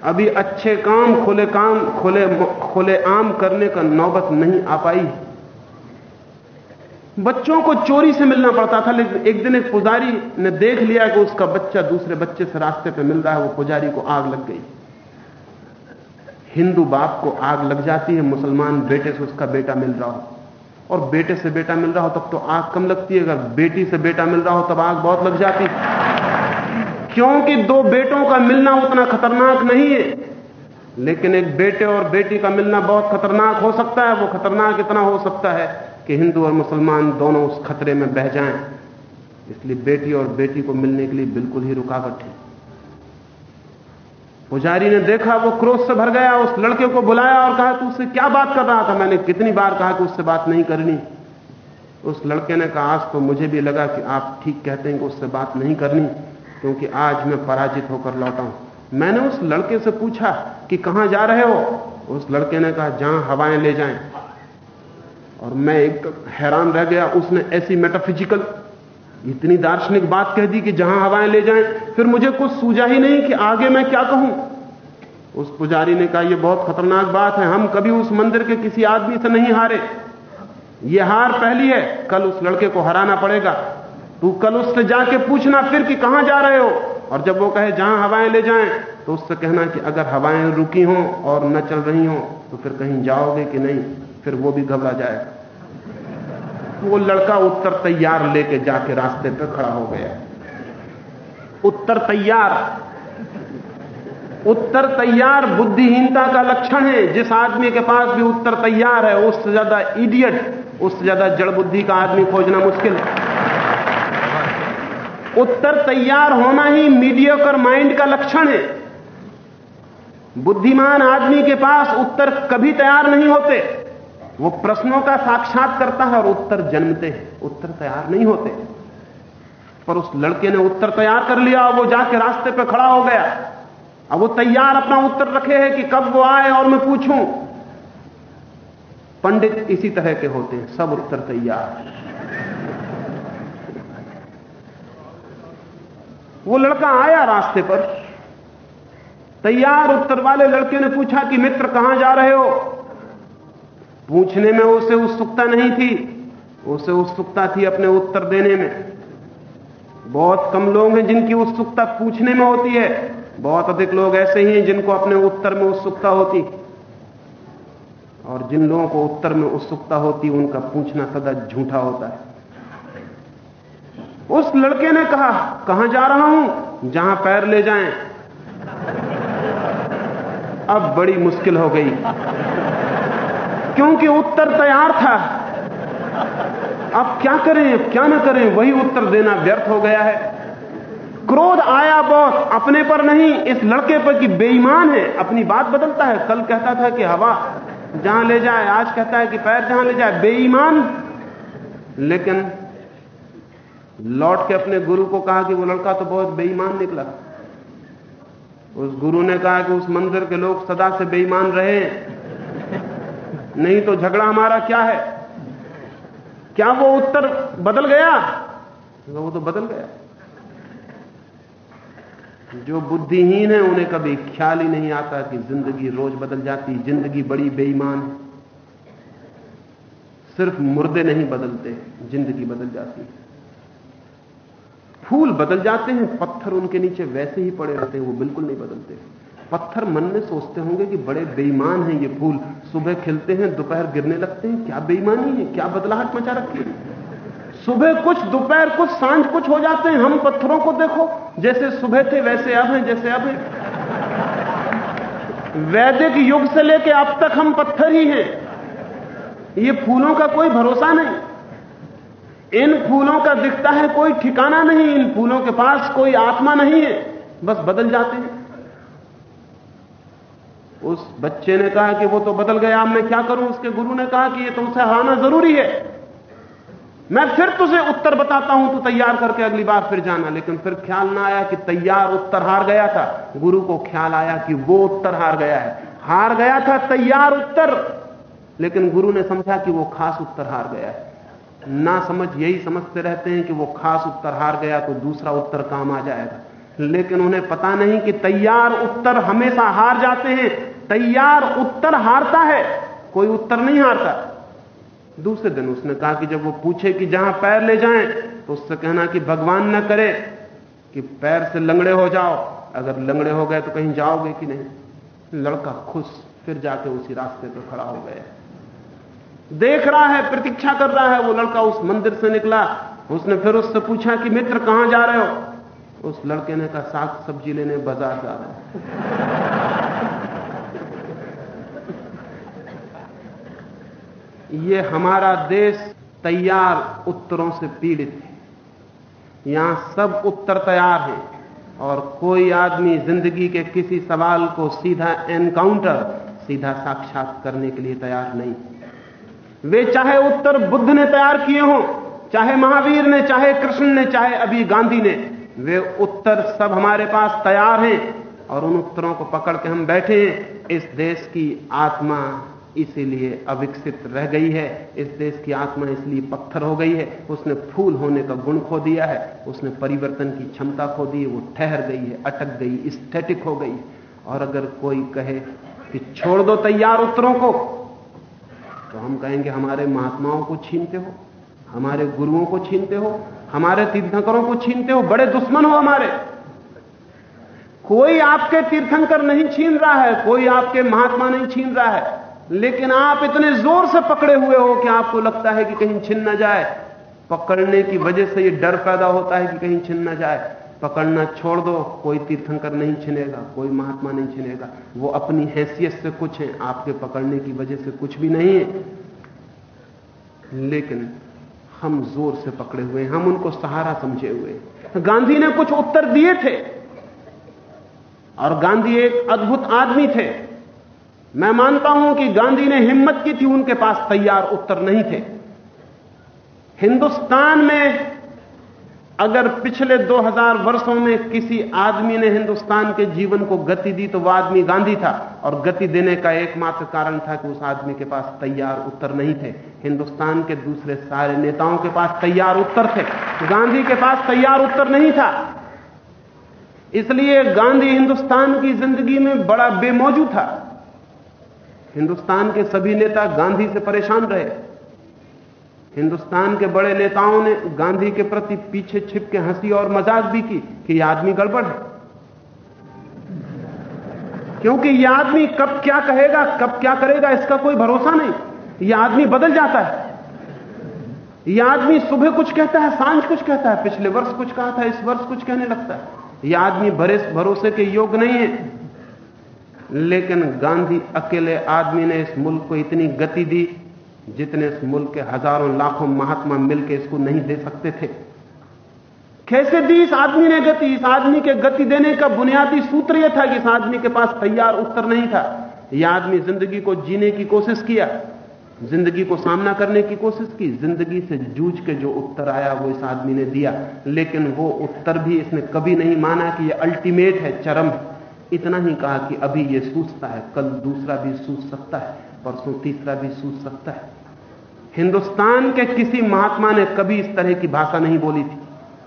अभी अच्छे काम, खुले काम, खुले खुले आम करने का नौबत नहीं आ पाई। बच्चों को चोरी से मिलना पड़ता था, लेकिन एक दिन एक पुजारी ने देख लिया कि उसका बच्चा दूसरे बच्चे से रास्ते पे मिल रहा है, वो पुजारी को आग लग गई। हिंदू बाप को आग लग जाती है, मुसलमान बेटे से उसका बेटा मिल रहा हो। और बेटे से बेटा मिल रहा हो, तब तो आग कम लगती है। अगर बेटी से बेटा मिल रहा हो, तब आग बहुत लग जाती क्योंकि दो बेटों का मिलना उतना खतरनाक नहीं है। लेकिन एक बेटे और बेटी का मिलना बहुत खतरनाक हो सकता है। वो खतरनाक इतना हो सकता है कि हिंदू और मुसलमान दोनों उस खतरे में बह जाएँ। इसलिए बेटी और बेटी को मिलने के लिए बिल्कुल ही रुकावट है। पुजारी ने देखा, वो क्रोध से भर गया, उस लड़के को बुलाया और कहा, तू उससे क्या बात कर रहा था? मैंने कितनी बार कहा कि उससे बात नहीं करनी। उस लड़के ने कहा, आज तो मुझे भी लगा कि आप ठीक कहते हैं कि उससे बात नहीं करनी, क्योंकि आज मैं पराजित होकर लौटा हूँ। मैंने उस लड़के से पूछा कि, कहाँ जा रहे हो? उस लड़के ने कहा, जहाँ हवाएँ ले जाएँ। और मैं एक हैरान रह गया, उसने ऐसी मेटाफिजिकल इतनी दार्शनिक बात कह दी कि जहाँ हवाएँ ले जाएँ फिर मुझे कुछ सूझा ही नहीं कि आगे मैं क्या कहूँ। उस पुजारी ने कहा यह बहुत खतरनाक बात है, हम कभी उस मंदिर के किसी आदमी से नहीं हारे। यह हार पहली है, कल उस लड़के को हराना पड़ेगा। तू कल उससे जाके पूछना फिर कि कहाँ जा रहे हो? और जब वो कहे, जहाँ हवाएँ ले जाएँ तो उससे कहना कि, अगर हवाएँ रुकी हों और न चल रही हों तो फिर कहीं जाओगे कि नहीं? फिर वो भी घबरा जाएगा वो लड़का उत्तर तैयार लेके जाके रास्ते पर खड़ा हो गया। उत्तर तैयार। उत्तर तैयार बुद्धिहीनता का लक्षण है। जिस आदमी के पास भी उत्तर तैयार है, उससे ज़्यादा इडियट उससे ज़्यादा जड़ बुद्धि का आदमी खोजना मुश्किल है। उत्तर तैयार होना ही मीडियोकर माइंड का लक्षण है। बुद्धिमान आदमी के पास उत्तर कभी तैयार नहीं होते। वो प्रश्नों का साक्षात करता है और उत्तर जन्मते हैं। उत्तर तैयार नहीं होते। पर उस लड़के ने उत्तर तैयार कर लिया, वो जाके रास्ते पे खड़ा हो गया। अब वो तैयार अपना उत्तर रखे है कि कब वो आए और मैं पूछूँ। पंडित इसी तरह के होते हैं, सब उत्तर तैयार। वो लड़का आया रास्ते पर। तैयार उत्तर वाले लड़के ने पूछा कि मित्र कहाँ जा रहे हो? पूछने में उसे उत्सुकता नहीं थी। उसे उत्सुकता थी अपने उत्तर देने में। बहुत कम लोग हैं जिनकी उत्सुकता पूछने में होती है। बहुत अधिक लोग ऐसे ही हैं जिनको अपने उत्तर में उत्सुकता होती। और जिन लोगों को उत्तर में उत्सुकता होती, उनका पूछना सदा झूठा होता है। उस लड़के ने कहा, कहाँ जा रहा हूँ? जहाँ पैर ले जाएँ। अब बड़ी मुश्किल हो गई। क्योंकि उत्तर तैयार था। अब क्या करें क्या ना करें, वही उत्तर देना व्यर्थ हो गया है। क्रोध आया बहुत अपने पर नहीं, इस लड़के पर कि बेईमान है, अपनी बात बदलता है। कल कहता था कि हवा जहाँ ले जाए, आज कहता है कि पैर जहाँ ले जाए, बेईमान। लेकिन लौट के अपने गुरु को कहा कि वो लड़का तो बहुत बेईमान निकला। उस गुरु ने कहा कि उस मंदिर के लोग सदा से बेईमान रहे। नहीं तो झगड़ा हमारा क्या है? क्या वो उत्तर बदल गया? वो तो बदल गया। जो बुद्धिहीन है, उन्हें कभी ख्याल ही नहीं आता कि ज़िंदगी रोज बदल जाती, ज़िंदगी बड़ी बेईमान सिर्फ़ मुर्दे नहीं बदलते, ज़िंदगी बदल जाती है। फूल बदल जाते हैं, पत्थर उनके नीचे वैसे ही पड़े रहते हैं, वो बिल्कुल नहीं बदलते। पत्थर मन में सोचते होंगे कि बड़े बेईमान हैं ये फूल। सुबह खिलते हैं, दोपहर गिरने लगते हैं। क्या बेईमानी है? क्या बदलाहट मचा रखी है? सुबह कुछ, दोपहर कुछ, साँझ कुछ हो जाते हैं। हम पत्थरों को देखो। जैसे सुबह थे, वैसे अब हैं, जैसे अब हैं। वैदिक युग से लेकर अब तक हम पत्थर ही हैं। ये फूलों का कोई भरोसा नहीं। इन फूलों का दिखता है कोई ठिकाना नहीं। इन फूलों के पास कोई आत्मा नहीं है। बस बदल जाते हैं। उस बच्चे ने कहा कि वो तो बदल गया, अब मैं क्या करूँ? उसके गुरु ने कहा कि ये तुमसे हराना ज़रूरी है। मैं फिर तुझे उत्तर बताता हूँ, तू तैयार करके अगली बार फिर जाना। लेकिन फिर ख्याल ना आया कि तैयार उत्तर हार गया था। गुरु को ख्याल आया कि वो उत्तर हार गया है। हार गया था तैयार उत्तर, लेकिन गुरु ने समझा कि वो खास उत्तर हार गया है। ना समझ, यही समझते रहते हैं कि वो खास उत्तर हार गया तो दूसरा उत्तर काम आ जाएगा। लेकिन उन्हें पता नहीं कि तैयार उत्तर हमेशा हार जाते हैं तैयार उत्तर हारता है, कोई उत्तर नहीं हारता। दूसरे दिन उसने कहा कि जब वो पूछे कि जहाँ पैर ले जाएँ तो उससे कहना कि भगवान न करे कि पैर से लंगड़े हो जाओ। अगर लंगड़े हो गए तो कहीं जाओगे कि नहीं? लड़का खुश, फिर जाके उसी रास्ते पर खड़ा हो गया। देख रहा है, प्रतीक्षा कर रहा है, वो लड़का उस मंदिर से निकला। उसने फिर उससे पूछा कि मित्र कहाँ जा रहे हो? उस लड़के ने कहा, साग सब्ज़ी लेने बाज़ार जा रहा है। ये हमारा देश तैयार उत्तरों से पीड़ित है। यहाँ सब उत्तर तैयार हैं और कोई आदमी ज़िंदगी के किसी सवाल को सीधा एनकाउंटर, सीधा साक्षात करने के लिए तैयार नहीं। वे चाहे उत्तर बुद्ध ने तैयार किए हों, चाहे महावीर ने, चाहे कृष्ण ने, चाहे अभी गांधी ने, वे उत्तर सब हमारे पास तैयार हैं और उन उत्तरों को पकड़ के हम बैठे हैं। इस देश की आत्मा इसीलिए अविकसित रह गई है। इस देश की आत्मा इसलिए पत्थर हो गई है। उसने फूल होने का गुण खो दिया है। उसने परिवर्तन की क्षमता खो दी वो ठहर गई है, अटक गई स्टैटिक हो गई। और अगर कोई कहे कि छोड़ दो तैयार उत्तरों को तो हम कहेंगे, हमारे महात्माओं को छीनते हो, हमारे गुरुओं को छीनते हो, हमारे तीर्थंकरों को छीनते हो, बड़े दुश्मन हो हमारे। कोई आपके तीर्थंकर नहीं छीन रहा है, कोई आपके महात्मा नहीं छीन रहा है। लेकिन आप इतने ज़ोर से पकड़े हुए हो कि आपको लगता है कि कहीं छिन न जाए। पकड़ने की वजह से यह डर पैदा होता है कि कहीं छिन न जाए। पकड़ना छोड़ दो, कोई तीर्थंकर नहीं छिनेगा, कोई महात्मा नहीं छिनेगा। वो अपनी हैसियत से कुछ है, आपके पकड़ने की वजह से कुछ भी नहीं है। लेकिन हम ज़ोर से पकड़े हुए हैं, हम उनको सहारा समझे हुए गांधी ने कुछ उत्तर दिए थे, और गांधी एक अद्भुत आदमी थे। मैं मानता हूँ कि गांधी ने हिम्मत की थी, उनके पास तैयार उत्तर नहीं थे। हिंदुस्तान में अगर पिछले 2000 वर्षों में किसी आदमी ने हिंदुस्तान के जीवन को गति दी तो वह आदमी गांधी था। और गति देने का एकमात्र कारण था कि उस आदमी के पास तैयार उत्तर नहीं थे। हिंदुस्तान के दूसरे सारे नेताओं के पास तैयार उत्तर थे। गांधी के पास तैयार उत्तर नहीं था। इसलिए गांधी हिंदुस्तान की ज़िंदगी में बड़ा बेमौजू था। हिंदुस्तान के सभी नेता गांधी से परेशान रहे। हिंदुस्तान के बड़े नेताओं ने गांधी के प्रति पीछे छिप के हँसी और मज़ाक भी की कि यह आदमी गड़बड़ है। क्योंकि यह आदमी कब क्या कहेगा, कब क्या करेगा, इसका कोई भरोसा नहीं। यह आदमी बदल जाता है। यह आदमी सुबह कुछ कहता है, साँझ कुछ कहता है, पिछले वर्ष कुछ कहा था, इस वर्ष कुछ कहने लगता है। यह आदमी भरोसे के योग नहीं है। लेकिन गांधी अकेले आदमी ने इस मुल्क को इतनी गति दी जितने इस मुल्क के हज़ारों लाखों महात्मा मिलकर इसको नहीं दे सकते थे। कैसे दी इस आदमी ने गति? इस आदमी के गति देने का बुनियादी सूत्र यह था कि इस आदमी के पास तैयार उत्तर नहीं था। यह आदमी ज़िंदगी को जीने की कोशिश किया, ज़िंदगी को सामना करने की कोशिश की, ज़िंदगी से जूझ के जो उत्तर आया वो इस आदमी ने दिया। लेकिन वो उत्तर भी इसने कभी नहीं माना कि ये अल्टीमेट है, चरम इतना ही कहा कि अभी ये सूझता है, कल दूसरा भी सूझ सकता है, परसों तीसरा भी सूझ सकता है। हिंदुस्तान के किसी महात्मा ने कभी इस तरह की भाषा नहीं बोली थी।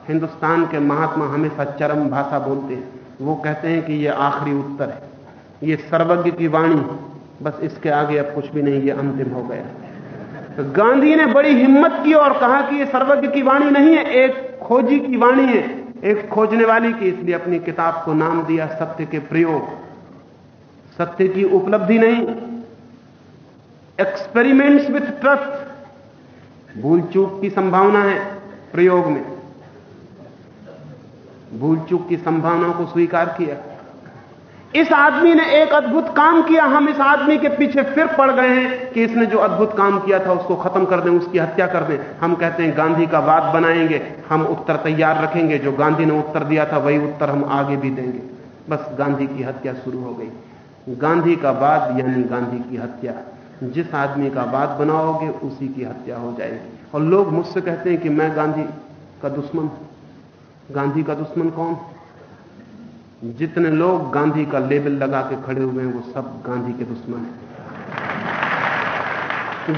हिंदुस्तान के महात्मा हमेशा चरम भाषा बोलते हैं। वो कहते हैं कि ये आखिरी उत्तर है। ये सर्वज्ञ की वाणी बस इसके आगे अब कुछ भी नहीं, ये अंतिम हो गया। तो गांधी ने बड़ी हिम्मत की और कहा कि ये सर्वज्ञ की वाणी नहीं है, एक खोजी की वाणी है। एक खोजने वाली की इसलिए अपनी किताब को नाम दिया सत्य के प्रयोग। सत्य की उपलब्धि नहीं। एक्सपेरिमेंट्स विथ ट्रस्ट भूल चूक की संभावना है प्रयोग में। भूल चूक की संभावना को स्वीकार किया। इस आदमी ने एक अद्भुत काम किया, हम इस आदमी के पीछे फिर पड़ गए हैं कि इसने जो अद्भुत काम किया था उसको खत्म कर दें, उसकी हत्या कर दें। हम कहते हैं, गांधी का वाद बनाएँगे, हम उत्तर तैयार रखेंगे, जो गांधी ने उत्तर दिया था, वही उत्तर हम आगे भी देंगे। बस गांधी की हत्या शुरू हो गई। गांधी का वाद यानी गांधी की हत्या। जिस आदमी का वाद बनाओगे, उसी की हत्या हो जाएगी। और लोग मुझसे कहते हैं कि मैं गांधी का दुश्मन गांधी का दुश्मन कौन? जितने लोग गांधी का लेबल लगा के खड़े हुए हैं, वो सब गांधी के दुश्मन हैं।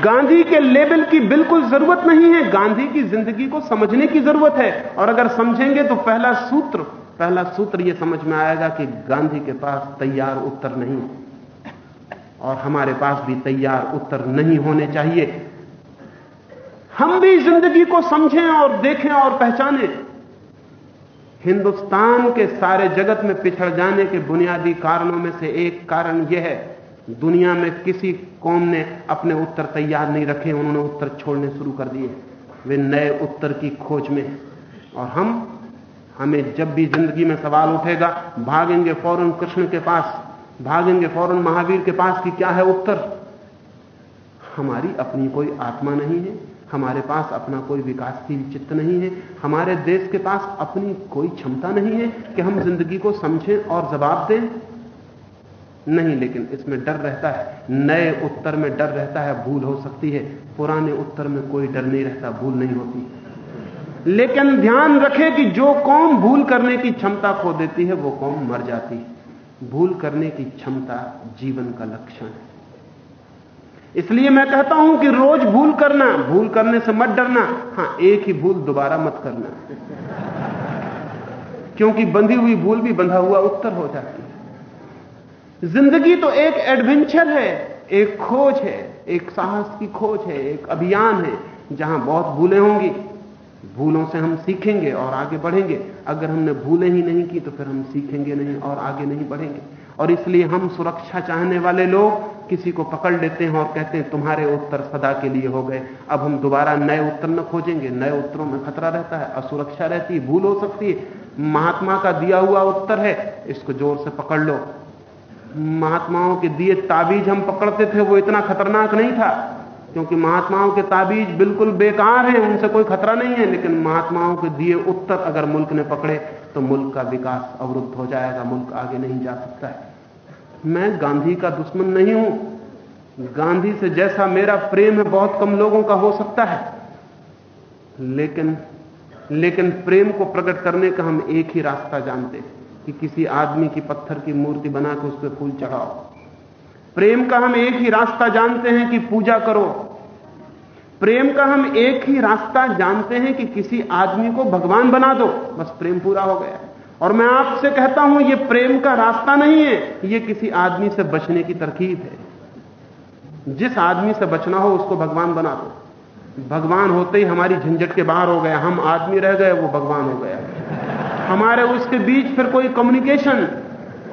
गांधी के लेबल की बिल्कुल ज़रूरत नहीं है। गांधी की ज़िंदगी को समझने की ज़रूरत है। और अगर समझेंगे तो पहला सूत्र पहला सूत्र यह समझ में आएगा कि गांधी के पास तैयार उत्तर नहीं और हमारे पास भी तैयार उत्तर नहीं होने चाहिए। हम भी ज़िंदगी को समझें और देखें और पहचानें। हिंदुस्तान के सारे जगत में पिछड़ जाने के बुनियादी कारणों में से एक कारण यह है, दुनिया में किसी कौम ने अपने उत्तर तैयार नहीं रखे, उन्होंने उत्तर छोड़ने शुरू कर दिए। वे नए उत्तर की खोज में और हम, हमें जब भी ज़िंदगी में सवाल उठेगा, भागेंगे फ़ौरन कृष्ण के पास, भागेंगे फ़ौरन महावीर के पास कि क्या है उत्तर? हमारी अपनी कोई आत्मा नहीं है। हमारे पास अपना कोई विकासशील चित्त नहीं है। हमारे देश के पास अपनी कोई क्षमता नहीं है कि हम ज़िंदगी को समझें और जवाब दें। नहीं, लेकिन इसमें डर रहता है। नए उत्तर में डर रहता है, भूल हो सकती है। पुराने उत्तर में कोई डर नहीं रहता, भूल नहीं होती। लेकिन ध्यान रखें कि जो कौम भूल करने की क्षमता खो देती है, वो कौम मर जाती है। भूल करने की क्षमता जीवन का लक्षण है। इसलिए मैं कहता हूँ कि रोज भूल करना, भूल करने से मत डरना। हाँ, एक ही भूल दोबारा मत करना। क्योंकि बंधी हुई भूल भी बंधा हुआ उत्तर हो जाती है। ज़िंदगी तो एक एडवेंचर है, एक खोज है, एक साहस की खोज है, एक अभियान है, जहाँ बहुत भूलें होंगी। भूलों से हम सीखेंगे और आगे बढ़ेंगे। अगर हमने भूलें ही नहीं की तो फिर हम सीखेंगे नहीं और आगे नहीं बढ़ेंगे। और इसलिए हम सुरक्षा चाहने वाले लोग किसी को पकड़ लेते हैं और कहते हैं, तुम्हारे उत्तर सदा के लिए हो गए। अब हम दोबारा नए उत्तर न खोजेंगे। नए उत्तरों में खतरा रहता है, असुरक्षा रहती है, भूल हो सकती है। महात्मा का दिया हुआ उत्तर है, इसको ज़ोर से पकड़ लो। महात्माओं के दिए ताबीज हम पकड़ते थे, वो इतना खतरनाक नहीं था, क्योंकि महात्माओं के ताबीज बिल्कुल बेकार हैं, उनसे कोई खतरा नहीं है। लेकिन महात्माओं के दिए उत्तर अगर मुल्क ने पकड़े तो मुल्क का विकास अवरुद्ध हो जाएगा, मुल्क आगे नहीं जा सकता है। मैं गांधी का दुश्मन नहीं हूँ। गांधी से जैसा मेरा प्रेम है, बहुत कम लोगों का हो सकता है। लेकिन लेकिन प्रेम को प्रकट करने का हम एक ही रास्ता जानते हैं कि किसी आदमी की पत्थर की मूर्ति बना के उस पर फूल चढ़ाओ। प्रेम का हम एक ही रास्ता जानते हैं कि पूजा करो। प्रेम का हम एक ही रास्ता जानते हैं कि किसी आदमी को भगवान बना दो। बस प्रेम पूरा हो गया। और मैं आपसे कहता हूँ यह प्रेम का रास्ता नहीं है यह किसी आदमी से बचने की तरकीब है। जिस आदमी से बचना हो, उसको भगवान बना दो। भगवान होते ही हमारी झंझट के बाहर हो गया हम आदमी रह गए, वो भगवान हो गया। हमारे उसके बीच फिर कोई कम्युनिकेशन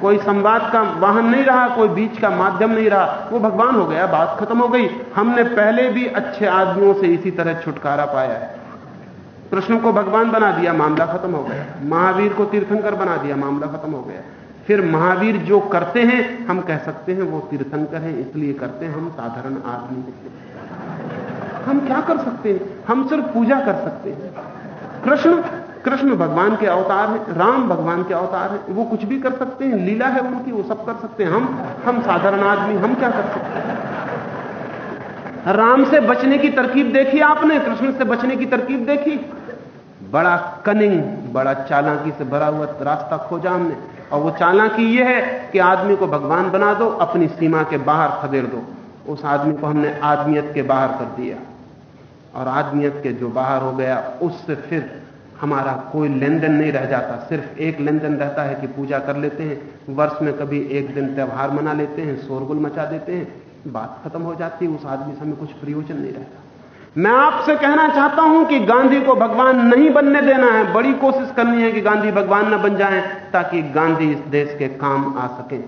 कोई संवाद का वाहन नहीं रहा, कोई बीच का माध्यम नहीं रहा, वो भगवान हो गया, बात खत्म हो गई। हमने पहले भी अच्छे आदमियों से इसी तरह छुटकारा पाया है। कृष्ण को भगवान बना दिया, मामला खत्म हो गया। महावीर को तीर्थंकर बना दिया, मामला खत्म हो गया। फिर महावीर जो करते हैं, हम कह सकते हैं वो तीर्थंकर हैं, इसलिए करते हैं हम साधारण आदमी हम क्या कर सकते हैं? हम सिर्फ़ पूजा कर सकते हैं। कृष्ण कृष्ण भगवान के अवतार हैं, राम भगवान के अवतार हैं, वो कुछ भी कर सकते हैं, लीला है उनकी, वो सब कर सकते हैं। हम हम साधारण आदमी, हम क्या कर सकते हैं? राम से बचने की तरकीब देखी आपने? कृष्ण से बचने की तरकीब देखी? बड़ा कनिंग, बड़ा चालाकी से भरा हुआ रास्ता खोजा हमने। और वो चालाकी ये है कि आदमी को भगवान बना दो, अपनी सीमा के बाहर खदेड़ दो। उस आदमी को हमने आदमियत के बाहर कर दिया। और आदमियत के जो बाहर हो गया, उससे फिर हमारा कोई लेन देन नहीं रह जाता। सिर्फ़ एक लेन देन रहता है कि पूजा कर लेते हैं। वर्ष में कभी एक दिन त्यौहार मना लेते हैं, शोरगुल मचा देते हैं। बात खत्म हो जाती है उस आदमी से हमें कुछ प्रयोजन नहीं रहता। मैं आपसे कहना चाहता हूँ कि गांधी को भगवान नहीं बनने देना है। बड़ी कोशिश करनी है कि गांधी भगवान न बन जाएँ, ताकि गांधी इस देश के काम आ सके।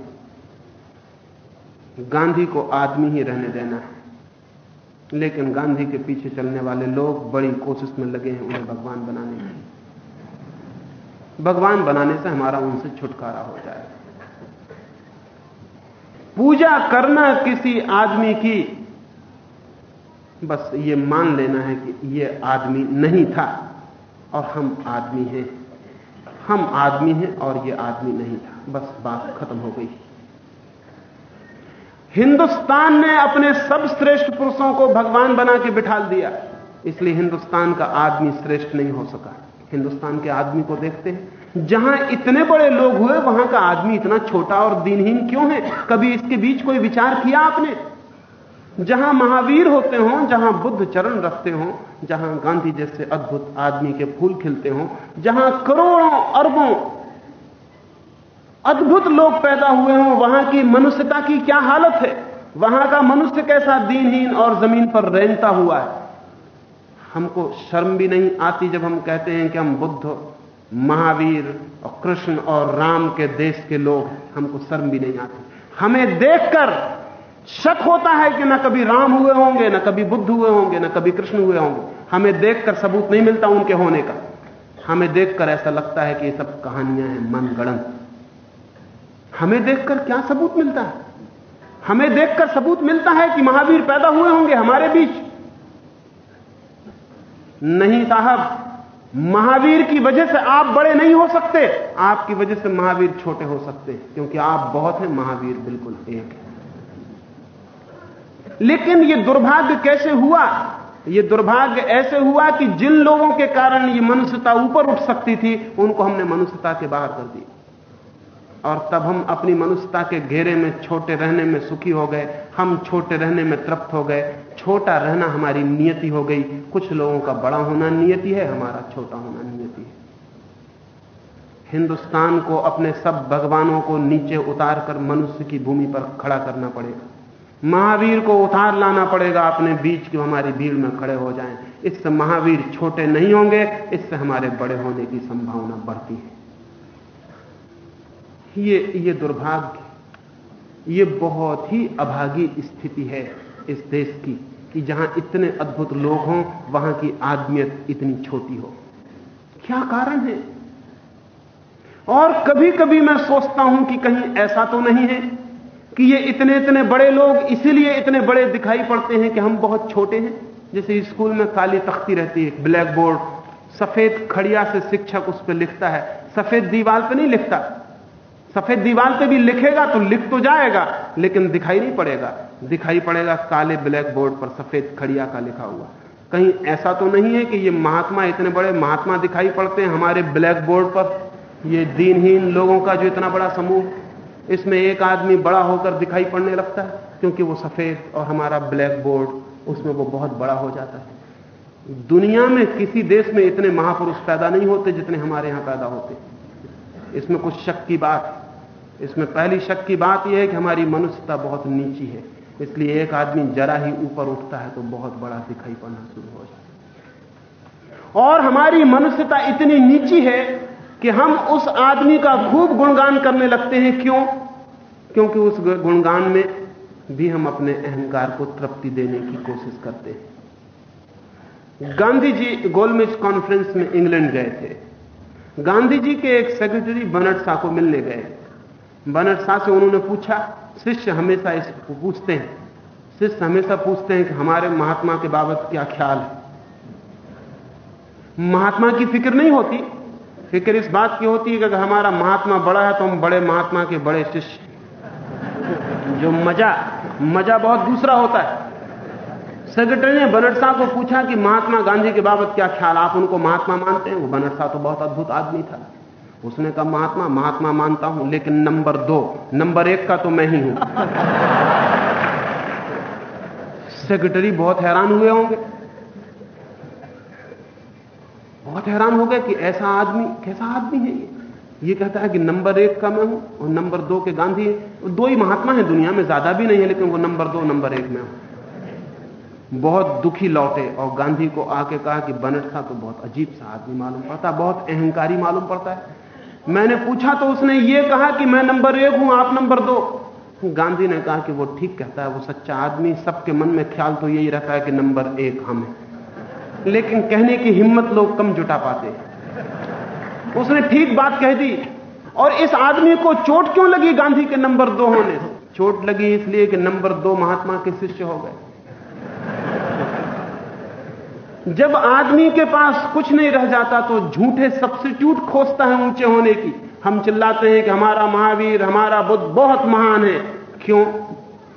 गांधी को आदमी ही रहने देना है। लेकिन गांधी के पीछे चलने वाले लोग बड़ी कोशिश में लगे हैं उन्हें भगवान बनाने में भगवान बनाने से हमारा उनसे छुटकारा हो जाए। पूजा करना किसी आदमी की, बस ये मान लेना है कि ये आदमी नहीं था और हम आदमी हैं। हम आदमी हैं और ये आदमी नहीं था। बस बात खत्म हो गई। हिंदुस्तान ने अपने सब श्रेष्ठ पुरुषों को भगवान बना के बिठा दिया। इसलिए हिंदुस्तान का आदमी श्रेष्ठ नहीं हो सका। हिंदुस्तान के आदमी को देखते हैं। जहाँ इतने बड़े लोग हुए, वहाँ का आदमी इतना छोटा और दीनहीन क्यों है? कभी इसके बीच कोई विचार किया आपने? जहाँ महावीर होते हों, जहाँ बुद्ध चरण रखते हों, जहाँ गांधी जैसे अद्भुत आदमी के फूल खिलते हों, जहाँ करोड़ों, अरबों अद्भुत लोग पैदा हुए हों, वहाँ की मनुष्यता की क्या हालत है? वहाँ का मनुष्य कैसा दीनहीन और ज़मीन पर रेंगता हुआ है? हमको शर्म भी नहीं आती जब हम कहते हैं कि हम बुद्ध महावीर और कृष्ण और राम के देश के लोग हमको शर्म भी नहीं आती। हमें देखकर शक होता है कि ना कभी राम हुए होंगे, ना कभी बुद्ध हुए होंगे, ना कभी कृष्ण हुए होंगे। हमें देखकर सबूत नहीं मिलता उनके होने का। हमें देखकर ऐसा लगता है कि ये सब कहानियाँ हैं मन गणन हमें देखकर क्या सबूत मिलता है? हमें देखकर सबूत मिलता है कि महावीर पैदा हुए होंगे हमारे बीच। नहीं साहब महावीर की वजह से आप बड़े नहीं हो सकते। आपकी वजह से महावीर छोटे हो सकते हैं क्योंकि आप बहुत हैं, महावीर बिल्कुल एक है। लेकिन यह दुर्भाग्य कैसे हुआ? यह दुर्भाग्य ऐसे हुआ कि जिन लोगों के कारण यह मनुष्यता ऊपर उठ सकती थी, उनको हमने मनुष्यता के बाहर कर दी। और तब हम अपनी मनुष्यता के घेरे में, छोटे रहने में सुखी हो गए। हम छोटे रहने में तृप्त हो गए। छोटा रहना हमारी नियति हो गई। कुछ लोगों का बड़ा होना नियति है, हमारा छोटा होना नियति है। हिंदुस्तान को अपने सब भगवानों को नीचे उतार कर मनुष्य की भूमि पर खड़ा करना पड़ेगा। महावीर को उतार लाना पड़ेगा अपने बीच की हमारी भीड़ में खड़े हो जाएँ। इससे महावीर छोटे नहीं होंगे, इससे हमारे बड़े होने की संभावना बढ़ती है। ये ये दुर्भाग्य, ये बहुत ही अभागी स्थिति है इस देश की, कि जहाँ इतने अद्भुत लोग हों, वहाँ की आदमियत इतनी छोटी हो। क्या कारण है? और कभी कभी मैं सोचता हूँ कि कहीं ऐसा तो नहीं है कि ये इतने इतने बड़े लोग इसीलिए इतने बड़े दिखाई पड़ते हैं कि हम बहुत छोटे हैं। जैसे स्कूल में काली तख्ती रहती है ब्लैक बोर्ड सफ़ेद खड़िया से शिक्षक उस पर लिखता है। सफ़ेद दीवार पर नहीं लिखता सफ़ेद दीवार पे भी लिखेगा तो लिख तो जाएगा, लेकिन दिखाई नहीं पड़ेगा। दिखाई पड़ेगा काले ब्लैक बोर्ड पर सफ़ेद खड़िया का लिखा हुआ। कहीं ऐसा तो नहीं है कि ये महात्मा इतने बड़े महात्मा दिखाई पड़ते हैं, हमारे ब्लैक बोर्ड पर? ये दीनहीन लोगों का जो इतना बड़ा समूह, इसमें एक आदमी बड़ा होकर दिखाई पड़ने लगता है, क्योंकि वो सफ़ेद और हमारा ब्लैक बोर्ड, उसमें वो बहुत बड़ा हो जाता है। दुनिया में किसी देश में इतने महापुरुष पैदा नहीं होते जितने हमारे यहाँ पैदा होते। इसमें कुछ शक की बात इसमें पहली शक की बात यह है कि हमारी मनुष्यता बहुत नीची है। इसलिए एक आदमी जरा ही ऊपर उठता है तो बहुत बड़ा दिखाई पड़ना शुरू हो जाता और हमारी मनुष्यता इतनी नीची है कि हम उस आदमी का खूब गुणगान करने लगते हैं। क्यों? क्योंकि उस गुणगान में भी हम अपने अहंकार को तृप्ति देने की कोशिश करते हैं। गांधी जी गोलमेज कॉन्फ्रेंस में इंग्लैंड गए थे। गांधी जी के एक सेक्रेटरी बनट शाह को मिलने गए। बनट शाह से उन्होंने पूछा, शिष्य हमेशा इसको पूछते हैं। शिष्य हमेशा पूछते हैं कि हमारे महात्मा के बाबत क्या ख्याल है? महात्मा की फ़िक्र नहीं होती। फ़िक्र इस बात की होती है कि अगर हमारा महात्मा बड़ा है तो हम बड़े महात्मा के बड़े शिष्य जो मज़ा मज़ा बहुत दूसरा होता है। सेक्रेटरी ने शाह को पूछा कि महात्मा गांधी के बाबत क्या ख्याल आप उनको महात्मा मानते हैं? वो शाह तो बहुत अद्भुत आदमी था। उसने कहा, महात्मा महात्मा मानता हूँ, लेकिन नंबर दो, नंबर एक का तो मैं ही हूँ। सेक्रेटरी बहुत हैरान हुए होंगे। बहुत हैरान हो गए कि ऐसा आदमी, कैसा आदमी है ये? ये कहता है कि नंबर एक का मैं हूँ और नंबर दो के गांधी है। दो ही महात्मा है, दुनिया में ज़्यादा भी नहीं है, लेकिन वो नंबर दो, नंबर एक में हूँ। बहुत दुखी लौटे और गांधी को आके कहा कि बनट था तो बहुत अजीब सा आदमी मालूम पड़ता बहुत अहंकारी मालूम पड़ता है। मैंने पूछा तो उसने ये कहा कि मैं नंबर एक हूँ, आप नंबर दो। गांधी ने कहा कि वो ठीक कहता है, वो सच्चा आदमी, सबके मन में ख्याल तो यही रहता है कि नंबर एक हम है। लेकिन कहने की हिम्मत लोग कम जुटा पाते उसने ठीक बात कह दी, और इस आदमी को चोट क्यों लगी गांधी के नंबर दो होने से? चोट लगी इसलिए कि नंबर दो महात्मा के शिष्य हो गए। जब आदमी के पास कुछ नहीं रह जाता तो झूठे सब्सिट्यूट खोजता है ऊँचे होने की। हम चिल्लाते हैं कि हमारा महावीर, हमारा बुद्ध बहुत महान है। क्यों?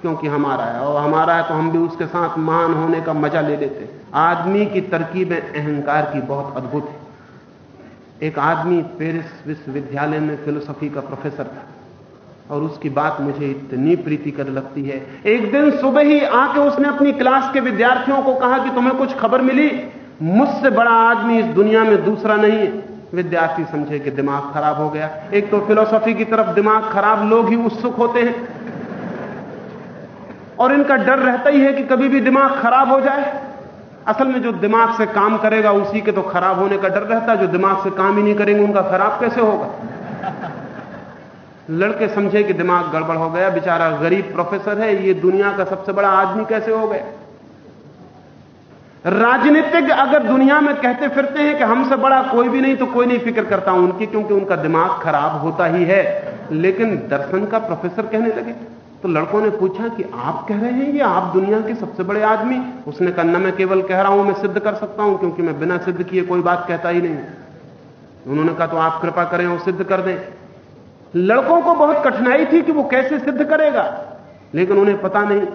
क्योंकि हमारा है। और हमारा है तो हम भी उसके साथ महान होने का मज़ा ले लेते हैं। आदमी की तरकीबें अहंकार की बहुत अद्भुत है। एक आदमी पेरिस विश्वविद्यालय में फिलोसफी का प्रोफेसर था। और उसकी बात मुझे इतनी प्रीति कर लगती है। एक दिन सुबह ही आके उसने अपनी क्लास के विद्यार्थियों को कहा कि तुम्हें कुछ खबर मिली? मुझसे बड़ा आदमी इस दुनिया में दूसरा नहीं है। विद्यार्थी समझे कि दिमाग खराब हो गया। एक तो फिलोसॉफी की तरफ़ दिमाग खराब लोग ही उत्सुक होते हैं। और इनका डर रहता ही है कि कभी भी दिमाग खराब हो जाए। असल में जो दिमाग से काम करेगा, उसी के तो खराब होने का डर रहता है। जो दिमाग से काम ही नहीं करेंगे, उनका खराब कैसे होगा? लड़के समझे कि दिमाग गड़बड़ हो गया, बेचारा गरीब प्रोफेसर है, ये दुनिया का सबसे बड़ा आदमी कैसे हो गया? राजनीतिक अगर दुनिया में कहते फिरते हैं कि हमसे बड़ा कोई भी नहीं तो कोई नहीं फ़िक्र करता उनकी, क्योंकि उनका दिमाग खराब होता ही है। लेकिन दर्शन का प्रोफेसर कहने लगे तो लड़कों ने पूछा कि आप कह रहे हैं ये आप दुनिया के सबसे बड़े आदमी? उसने कहा, न, मैं केवल कह रहा हूँ, मैं सिद्ध कर सकता हूँ, क्योंकि मैं बिना सिद्ध किए कोई बात कहता ही नहीं उन्होंने कहा तो आप कृपा करें और सिद्ध कर दें। लड़कों को बहुत कठिनाई थी कि वो कैसे सिद्ध करेगा। लेकिन उन्हें पता नहीं,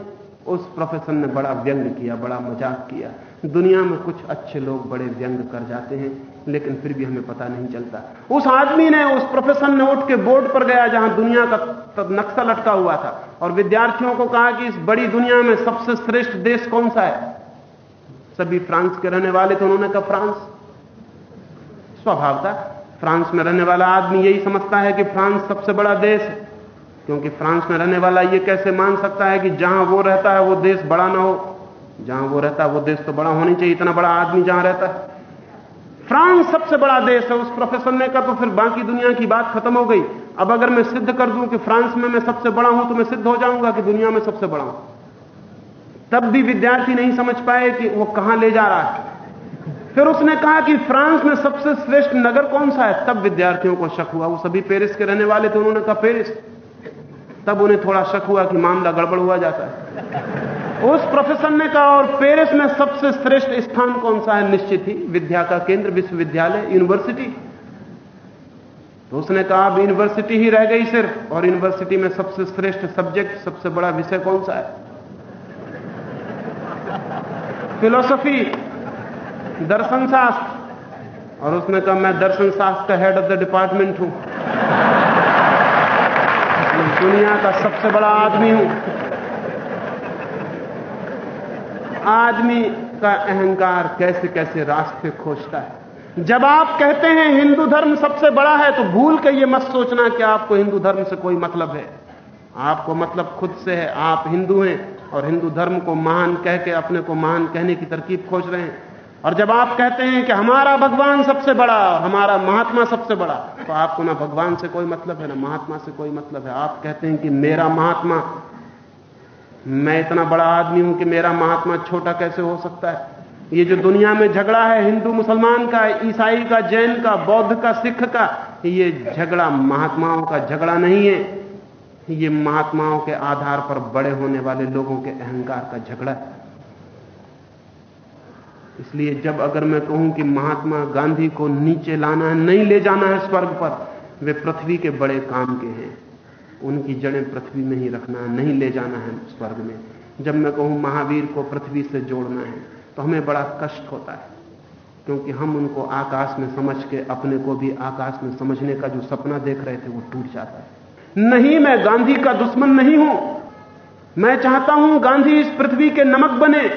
उस प्रोफेसर ने बड़ा व्यंग किया, बड़ा मज़ाक किया। दुनिया में कुछ अच्छे लोग बड़े व्यंग कर जाते हैं, लेकिन फिर भी हमें पता नहीं चलता। उस आदमी ने उस प्रोफेसर ने उठ के बोर्ड पर गया जहाँ दुनिया का नक्शा लटका हुआ था। और विद्यार्थियों को कहा कि इस बड़ी दुनिया में सबसे श्रेष्ठ देश कौन सा है? सभी फ्रांस के रहने वाले थे, उन्होंने कहा, फ्रांस। स्वभाव था। फ्रांस में रहने वाला आदमी यही समझता है कि फ्रांस सबसे बड़ा देश है। क्योंकि फ्रांस में रहने वाला यह कैसे मान सकता है कि जहाँ वो रहता है वो देश बड़ा ना हो? जहाँ वो रहता है वो देश तो बड़ा होना चाहिए, इतना बड़ा आदमी जहाँ रहता है। फ्रांस सबसे बड़ा देश है, उस प्रोफेसर ने कहा तो फिर बाकी दुनिया की बात खत्म हो गई। अब अगर मैं सिद्ध कर दूँ कि फ्रांस में मैं सबसे बड़ा हूँ तो मैं सिद्ध हो जाऊँगा कि दुनिया में सबसे बड़ा हूँ। तब भी विद्यार्थी नहीं समझ पाए कि वो कहाँ ले जा रहा है। फिर उसने कहा कि फ्रांस में सबसे श्रेष्ठ नगर कौन सा है? तब विद्यार्थियों को शक हुआ। वो सभी पेरिस के रहने वाले थे, उन्होंने कहा, पेरिस। तब उन्हें थोड़ा शक हुआ कि मामला गड़बड़ हुआ जाता है। उस प्रोफेसर ने कहा, और पेरिस में सबसे श्रेष्ठ स्थान कौन सा है? निश्चित ही विद्या का केंद्र, विश्वविद्यालय यूनिवर्सिटी तो उसने कहा, अब यूनिवर्सिटी ही रह गई सिर्फ़, और यूनिवर्सिटी में सबसे श्रेष्ठ सब्जेक्ट सबसे बड़ा विषय कौन सा है? फिलोसफी दर्शन शास्त्र। और उसने कहा, मैं दर्शन शास्त्र का हेड ऑफ़ द डिपार्टमेंट हूँ। दुनिया का सबसे बड़ा आदमी हूँ। आदमी का अहंकार कैसे कैसे रास्ते खोजता है। जब आप कहते हैं हिंदू धर्म सबसे बड़ा है तो भूल के ये मत सोचना कि आपको हिंदू धर्म से कोई मतलब है। आपको मतलब खुद से है, आप हिंदू हैं और हिंदू धर्म को महान कह के, अपने को महान कहने की तरकीब खोज रहे हैं। और जब आप कहते हैं कि हमारा भगवान सबसे बड़ा, हमारा महात्मा सबसे बड़ा तो आपको ना भगवान से कोई मतलब है, ना महात्मा से कोई मतलब है। आप कहते हैं कि मेरा महात्मा, मैं इतना बड़ा आदमी हूँ कि मेरा महात्मा छोटा कैसे हो सकता है? ये जो दुनिया में झगड़ा है, हिंदू मुसलमान का, ईसाई का, जैन का, बौद्ध का, सिख का, ये झगड़ा महात्माओं का झगड़ा नहीं है। ये महात्माओं के आधार पर बड़े होने वाले लोगों के अहंकार का झगड़ा है। इसलिए जब अगर मैं कहूँ कि महात्मा गांधी को नीचे लाना है, नहीं ले जाना है स्वर्ग पर, वे पृथ्वी के बड़े काम के हैं। उनकी जड़ें पृथ्वी में ही रखना है, नहीं ले जाना है स्वर्ग में। जब मैं कहूँ महावीर को पृथ्वी से जोड़ना है तो हमें बड़ा कष्ट होता है, क्योंकि हम उनको आकाश में समझ के, अपने को भी आकाश में समझने का जो सपना देख रहे थे, वो टूट जाता है। नहीं, मैं गांधी का दुश्मन नहीं हूँ। मैं चाहता हूँ गांधी इस पृथ्वी के नमक बने।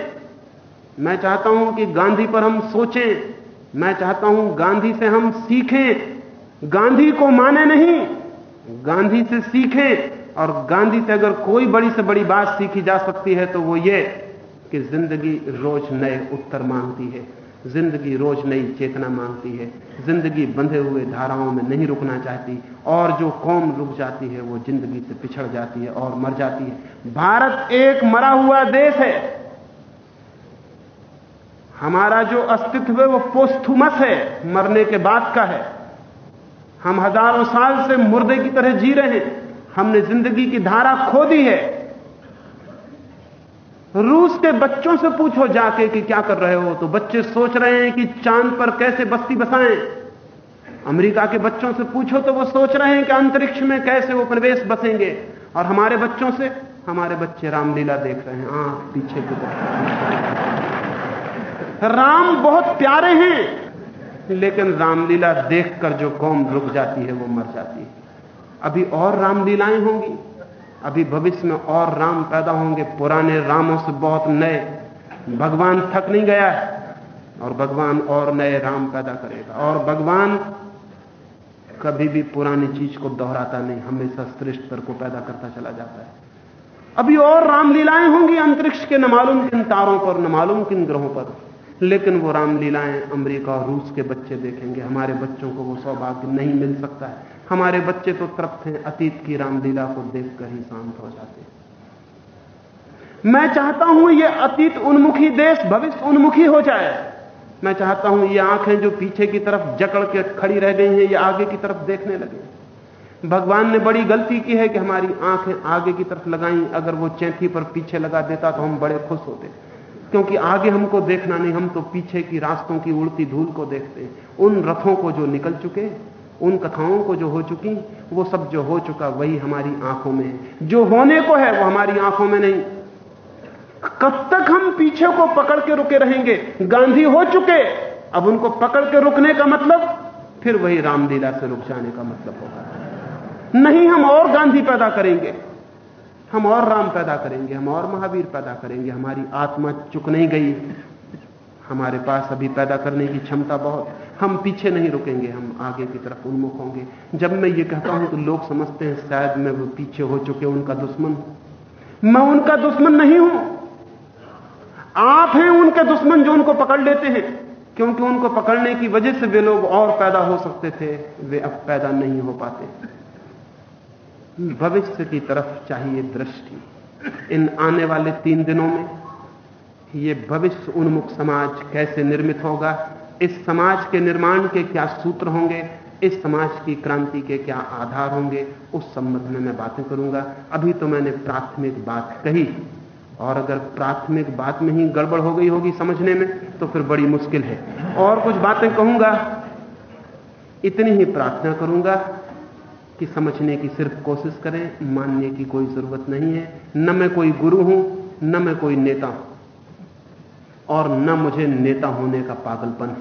मैं चाहता हूँ कि गांधी पर हम सोचें। मैं चाहता हूँ गांधी से हम सीखें। गांधी को माने नहीं। गांधी से सीखें। और गांधी से अगर कोई बड़ी से बड़ी बात सीखी जा सकती है तो वो ये कि ज़िंदगी रोज नए उत्तर मांगती है। ज़िंदगी रोज नई चेतना मांगती है। ज़िंदगी बंधे हुए धाराओं में नहीं रुकना चाहती। और जो कौम रुक जाती है, वो ज़िंदगी से पिछड़ जाती है और मर जाती है। भारत एक मरा हुआ देश है। हमारा जो अस्तित्व है वो पोस्थुमस है, मरने के बाद का है। हम हज़ारों साल से मुर्दे की तरह जी रहे हैं। हमने ज़िंदगी की धारा खो दी है। रूस के बच्चों से पूछो जाके कि क्या कर रहे हो तो बच्चे सोच रहे हैं कि चाँद पर कैसे बस्ती बसाएँ। अमेरिका के बच्चों से पूछो तो वो सोच रहे हैं कि अंतरिक्ष में कैसे वो प्रवेश बसेंगे। और हमारे बच्चों से, हमारे बच्चे रामलीला देख रहे हैं, आँख पीछे की तरफ़। राम बहुत प्यारे हैं। लेकिन रामलीला देखकर जो कौम रुक जाती है, वो मर जाती है। अभी और रामलीलाएँ होंगी। अभी भविष्य में और राम पैदा होंगे। पुराने रामों से बहुत नए। भगवान थक नहीं गया है। और भगवान और नए राम पैदा करेगा। और भगवान कभी भी पुरानी चीज़ को दोहराता नहीं। हमेशा श्रेष्ठ पर को पैदा करता चला जाता है। अभी और रामलीलाएँ होंगी अंतरिक्ष के न मालूम किन तारों पर, न मालूम किन ग्रहों पर। लेकिन वो रामलीलाएँ अमेरिका और रूस के बच्चे देखेंगे। हमारे बच्चों को वो सौभाग्य नहीं मिल सकता है। हमारे बच्चे तो तृप्त हैं, अतीत की रामलीला को देखकर ही शांत हो जाते हैं। मैं चाहता हूँ ये अतीत उन्मुखी देश भविष्य उन्मुखी हो जाए। मैं चाहता हूँ ये आँखें जो पीछे की तरफ़ जकड़ के खड़ी रह गई हैं, ये आगे की तरफ़ देखने लगे। भगवान ने बड़ी गलती की है कि हमारी आँखें आगे की तरफ़ लगाई। अगर वो चैथी पर पीछे लगा देता तो हम बड़े खुश होते। क्योंकि आगे हमको देखना नहीं, हम तो पीछे की रास्तों की उड़ती धूल को देखते हैं। उन रथों को जो निकल चुके, उन कथाओं को जो हो चुकी, वो सब जो हो चुका, वही हमारी आँखों में जो होने को है, वो हमारी आँखों में नहीं। कब तक हम पीछे को पकड़ के रुके रहेंगे? गांधी हो चुके। अब उनको पकड़ के रुकने का मतलब फिर वही रामलीला से रुक जाने का मतलब होगा। नहीं, हम और गांधी पैदा करेंगे। हम और राम पैदा करेंगे, हम और महावीर पैदा करेंगे, हमारी आत्मा चुक नहीं गई। हमारे पास अभी पैदा करने की क्षमता बहुत हम पीछे नहीं रुकेंगे, हम आगे की तरफ़ उन्मुख होंगे। जब मैं ये कहता हूँ तो लोग समझते हैं, शायद मैं वो पीछे हो चुके उनका दुश्मन। मैं उनका दुश्मन नहीं हूँ। आप हैं उनके दुश्मन जो उनको पकड़ लेते हैं, क्योंकि उनको पकड़ने की वजह से वे लोग और पैदा हो सकते थे, वे अब पैदा नहीं हो पाते। भविष्य की तरफ़ चाहिए दृष्टि। इन आने वाले तीन दिनों में ये भविष्य उन्मुख समाज कैसे निर्मित होगा? इस समाज के निर्माण के क्या सूत्र होंगे? इस समाज की क्रांति के क्या आधार होंगे? उस संबंध में मैं बातें करूँगा। अभी तो मैंने प्राथमिक बात कही। और अगर प्राथमिक बात में ही गड़बड़ हो गई होगी समझने में तो फिर बड़ी मुश्किल है। और कुछ बातें कहूँगा। इतनी ही प्रार्थना करूँगा। कि समझने की सिर्फ़ कोशिश करें, मानने की कोई ज़रूरत नहीं है। न मैं कोई गुरु हूँ, न मैं कोई नेता हूँ। और न मुझे नेता होने का पागलपन।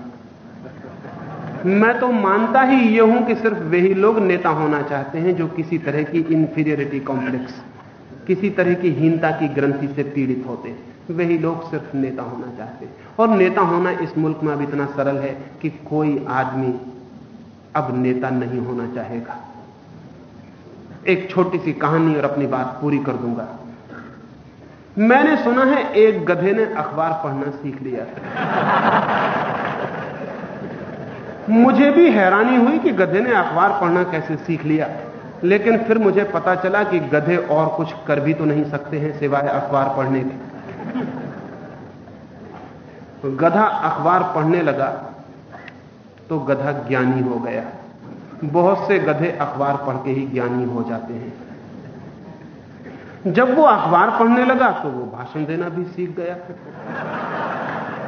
मैं तो मानता ही यह हूँ कि सिर्फ़ वही लोग नेता होना चाहते हैं जो किसी तरह की इंफीरियरिटी कॉम्प्लेक्स किसी तरह की हीनता की ग्रंथि से पीड़ित होते हैं। वही लोग सिर्फ़ नेता होना चाहते हैं। और नेता होना इस मुल्क में अब इतना सरल है कि कोई आदमी अब नेता नहीं होना चाहेगा। एक छोटी सी कहानी और अपनी बात पूरी कर दूँगा। मैंने सुना है, एक गधे ने अखबार पढ़ना सीख लिया। मुझे भी हैरानी हुई कि गधे ने अखबार पढ़ना कैसे सीख लिया। लेकिन फिर मुझे पता चला कि गधे और कुछ कर भी तो नहीं सकते हैं सिवाय अखबार पढ़ने के। गधा अखबार पढ़ने लगा तो गधा ज्ञानी हो गया। बहुत से गधे अखबार पढ़ के ही ज्ञानी हो जाते हैं। जब वो अखबार पढ़ने लगा तो वो भाषण देना भी सीख गया।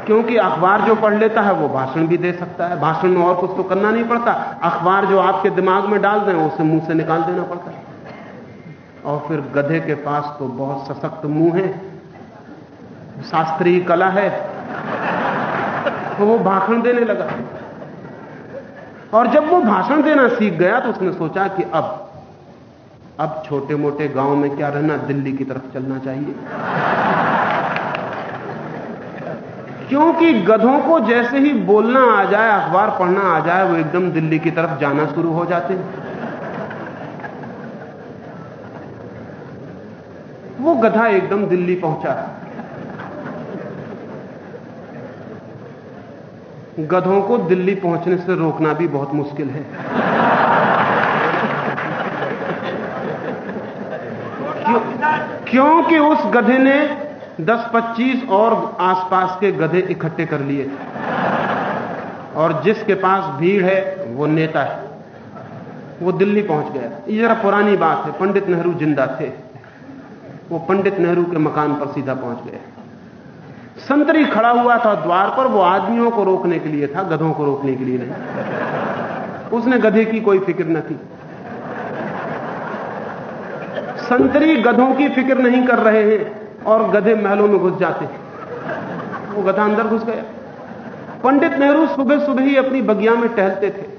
क्योंकि अखबार जो पढ़ लेता है, वो भाषण भी दे सकता है। भाषण में और कुछ तो करना नहीं पड़ता। अखबार जो आपके दिमाग में डाल दें, उसे मुँह से निकाल देना पड़ता है। और फिर गधे के पास तो बहुत सशक्त मुँह है। शास्त्रीय कला है। तो वो भाषण देने लगा। और जब वो भाषण देना सीख गया तो उसने सोचा कि अब अब छोटे मोटे गाँव में क्या रहना, दिल्ली की तरफ़ चलना चाहिए? क्योंकि गधों को जैसे ही बोलना आ जाए, अखबार पढ़ना आ जाए, वो एकदम दिल्ली की तरफ़ जाना शुरू हो जाते हैं। वो गधा एकदम दिल्ली पहुँचा। गधों को दिल्ली पहुँचने से रोकना भी बहुत मुश्किल है। क्यों, क्योंकि उस गधे ने 10-25 और आसपास के गधे इकट्ठे कर लिए। और जिसके पास भीड़ है वो नेता है। वो दिल्ली पहुँच गया। ये जरा पुरानी बात है पंडित नेहरू ज़िंदा थे। वो पंडित नेहरू के मकान पर सीधा पहुँच गया संतरी खड़ा हुआ था द्वार पर, वो आदमियों को रोकने के लिए था, गधों को रोकने के लिए नहीं। उसने गधे की कोई फ़िक्र न की। संतरी गधों की फ़िक्र नहीं कर रहे हैं और गधे महलों में घुस जाते हैं। वो गधा अंदर घुस गया। पंडित नेहरू सुबह सुबह ही अपनी बगिया में टहलते थे।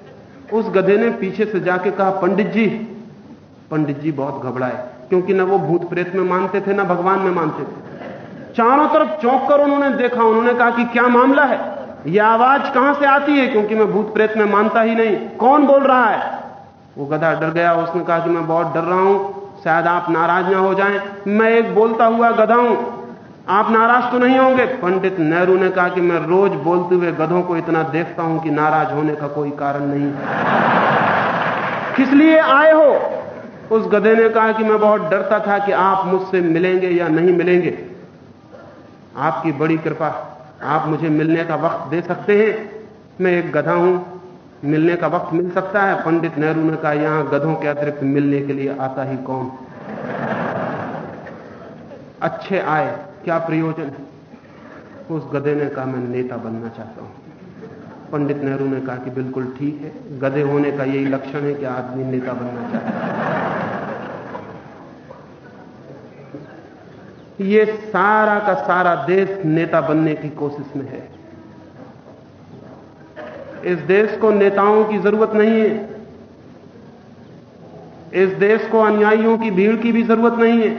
उस गधे ने पीछे से जाके कहा, पंडित जी पंडित जी बहुत घबराए, क्योंकि ना वो भूत प्रेत में मानते थे, ना भगवान में मानते थे। चारों तरफ़ चौंक कर उन्होंने देखा, उन्होंने कहा कि क्या मामला है? यह आवाज़ कहाँ से आती है? क्योंकि मैं भूत प्रेत में मानता ही नहीं। कौन बोल रहा है? वो गधा डर गया। उसने कहा कि मैं बहुत डर रहा हूँ। शायद आप नाराज़ ना हो जाएँ। मैं एक बोलता हुआ गधा हूँ। आप नाराज़ तो नहीं होंगे। पंडित नेहरू ने कहा कि मैं रोज बोलते हुए गधों को इतना देखता हूँ कि नाराज़ होने का कोई कारण नहीं। किस लिए आए हो? उस गधे ने कहा कि मैं बहुत डरता था कि आप मुझसे मिलेंगे या नहीं मिलेंगे। आपकी बड़ी कृपा। आप मुझे मिलने का वक्त दे सकते हैं। मैं एक गधा हूँ। मिलने का वक्त मिल सकता है। पंडित नेहरू ने कहा, यहाँ गधों के अतिरिक्त मिलने के लिए आता ही कौन? अच्छे आए, क्या प्रयोजन? उस गधे ने कहा, मैं नेता बनना चाहता हूँ। पंडित नेहरू ने कहा कि बिल्कुल ठीक है। गधे होने का यही लक्षण है कि आदमी नेता बनना चाहता है। ये सारा का सारा देश नेता बनने की कोशिश में है। इस देश को नेताओं की ज़रूरत नहीं है। इस देश को अनुयायियों की भीड़ की भी ज़रूरत नहीं है।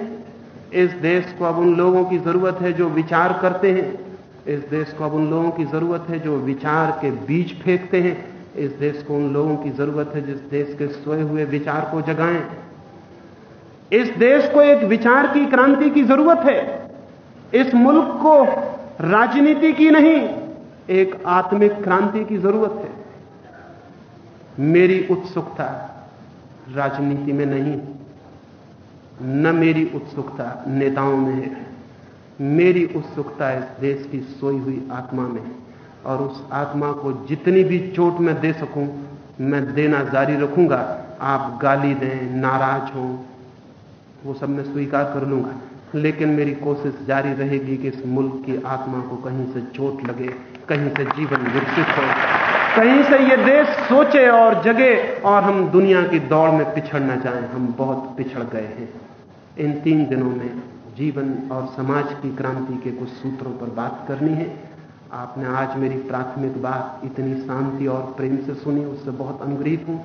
इस देश को अब उन लोगों की ज़रूरत है जो विचार करते हैं। इस देश को अब उन लोगों की ज़रूरत है जो विचार के बीज फेंकते हैं। इस देश को उन लोगों की ज़रूरत है जिस देश के सोए हुए विचार को जगाएँ। इस देश को एक विचार की, क्रांति की ज़रूरत है। इस मुल्क को राजनीति की नहीं, एक आत्मिक क्रांति की ज़रूरत है। मेरी उत्सुकता राजनीति में नहीं, न मेरी उत्सुकता नेताओं में है। मेरी उत्सुकता इस देश की सोई हुई आत्मा में है। और उस आत्मा को जितनी भी चोट मैं दे सकूँ, मैं देना जारी रखूँगा। आप गाली दें, नाराज़ हों वो सब मैं स्वीकार कर लूँगा। लेकिन मेरी कोशिश जारी रहेगी कि इस मुल्क की आत्मा को कहीं से चोट लगे, कहीं से जीवन विकसित हो, कहीं से ये देश सोचे और जगे और हम दुनिया की दौड़ में पिछड़ न जाएँ। हम बहुत पिछड़ गए हैं। इन तीन दिनों में जीवन और समाज की क्रांति के कुछ सूत्रों पर बात करनी है। आपने आज मेरी प्राथमिक बात इतनी शांति और प्रेम से सुनी, उससे बहुत अनुग्रहित हूँ।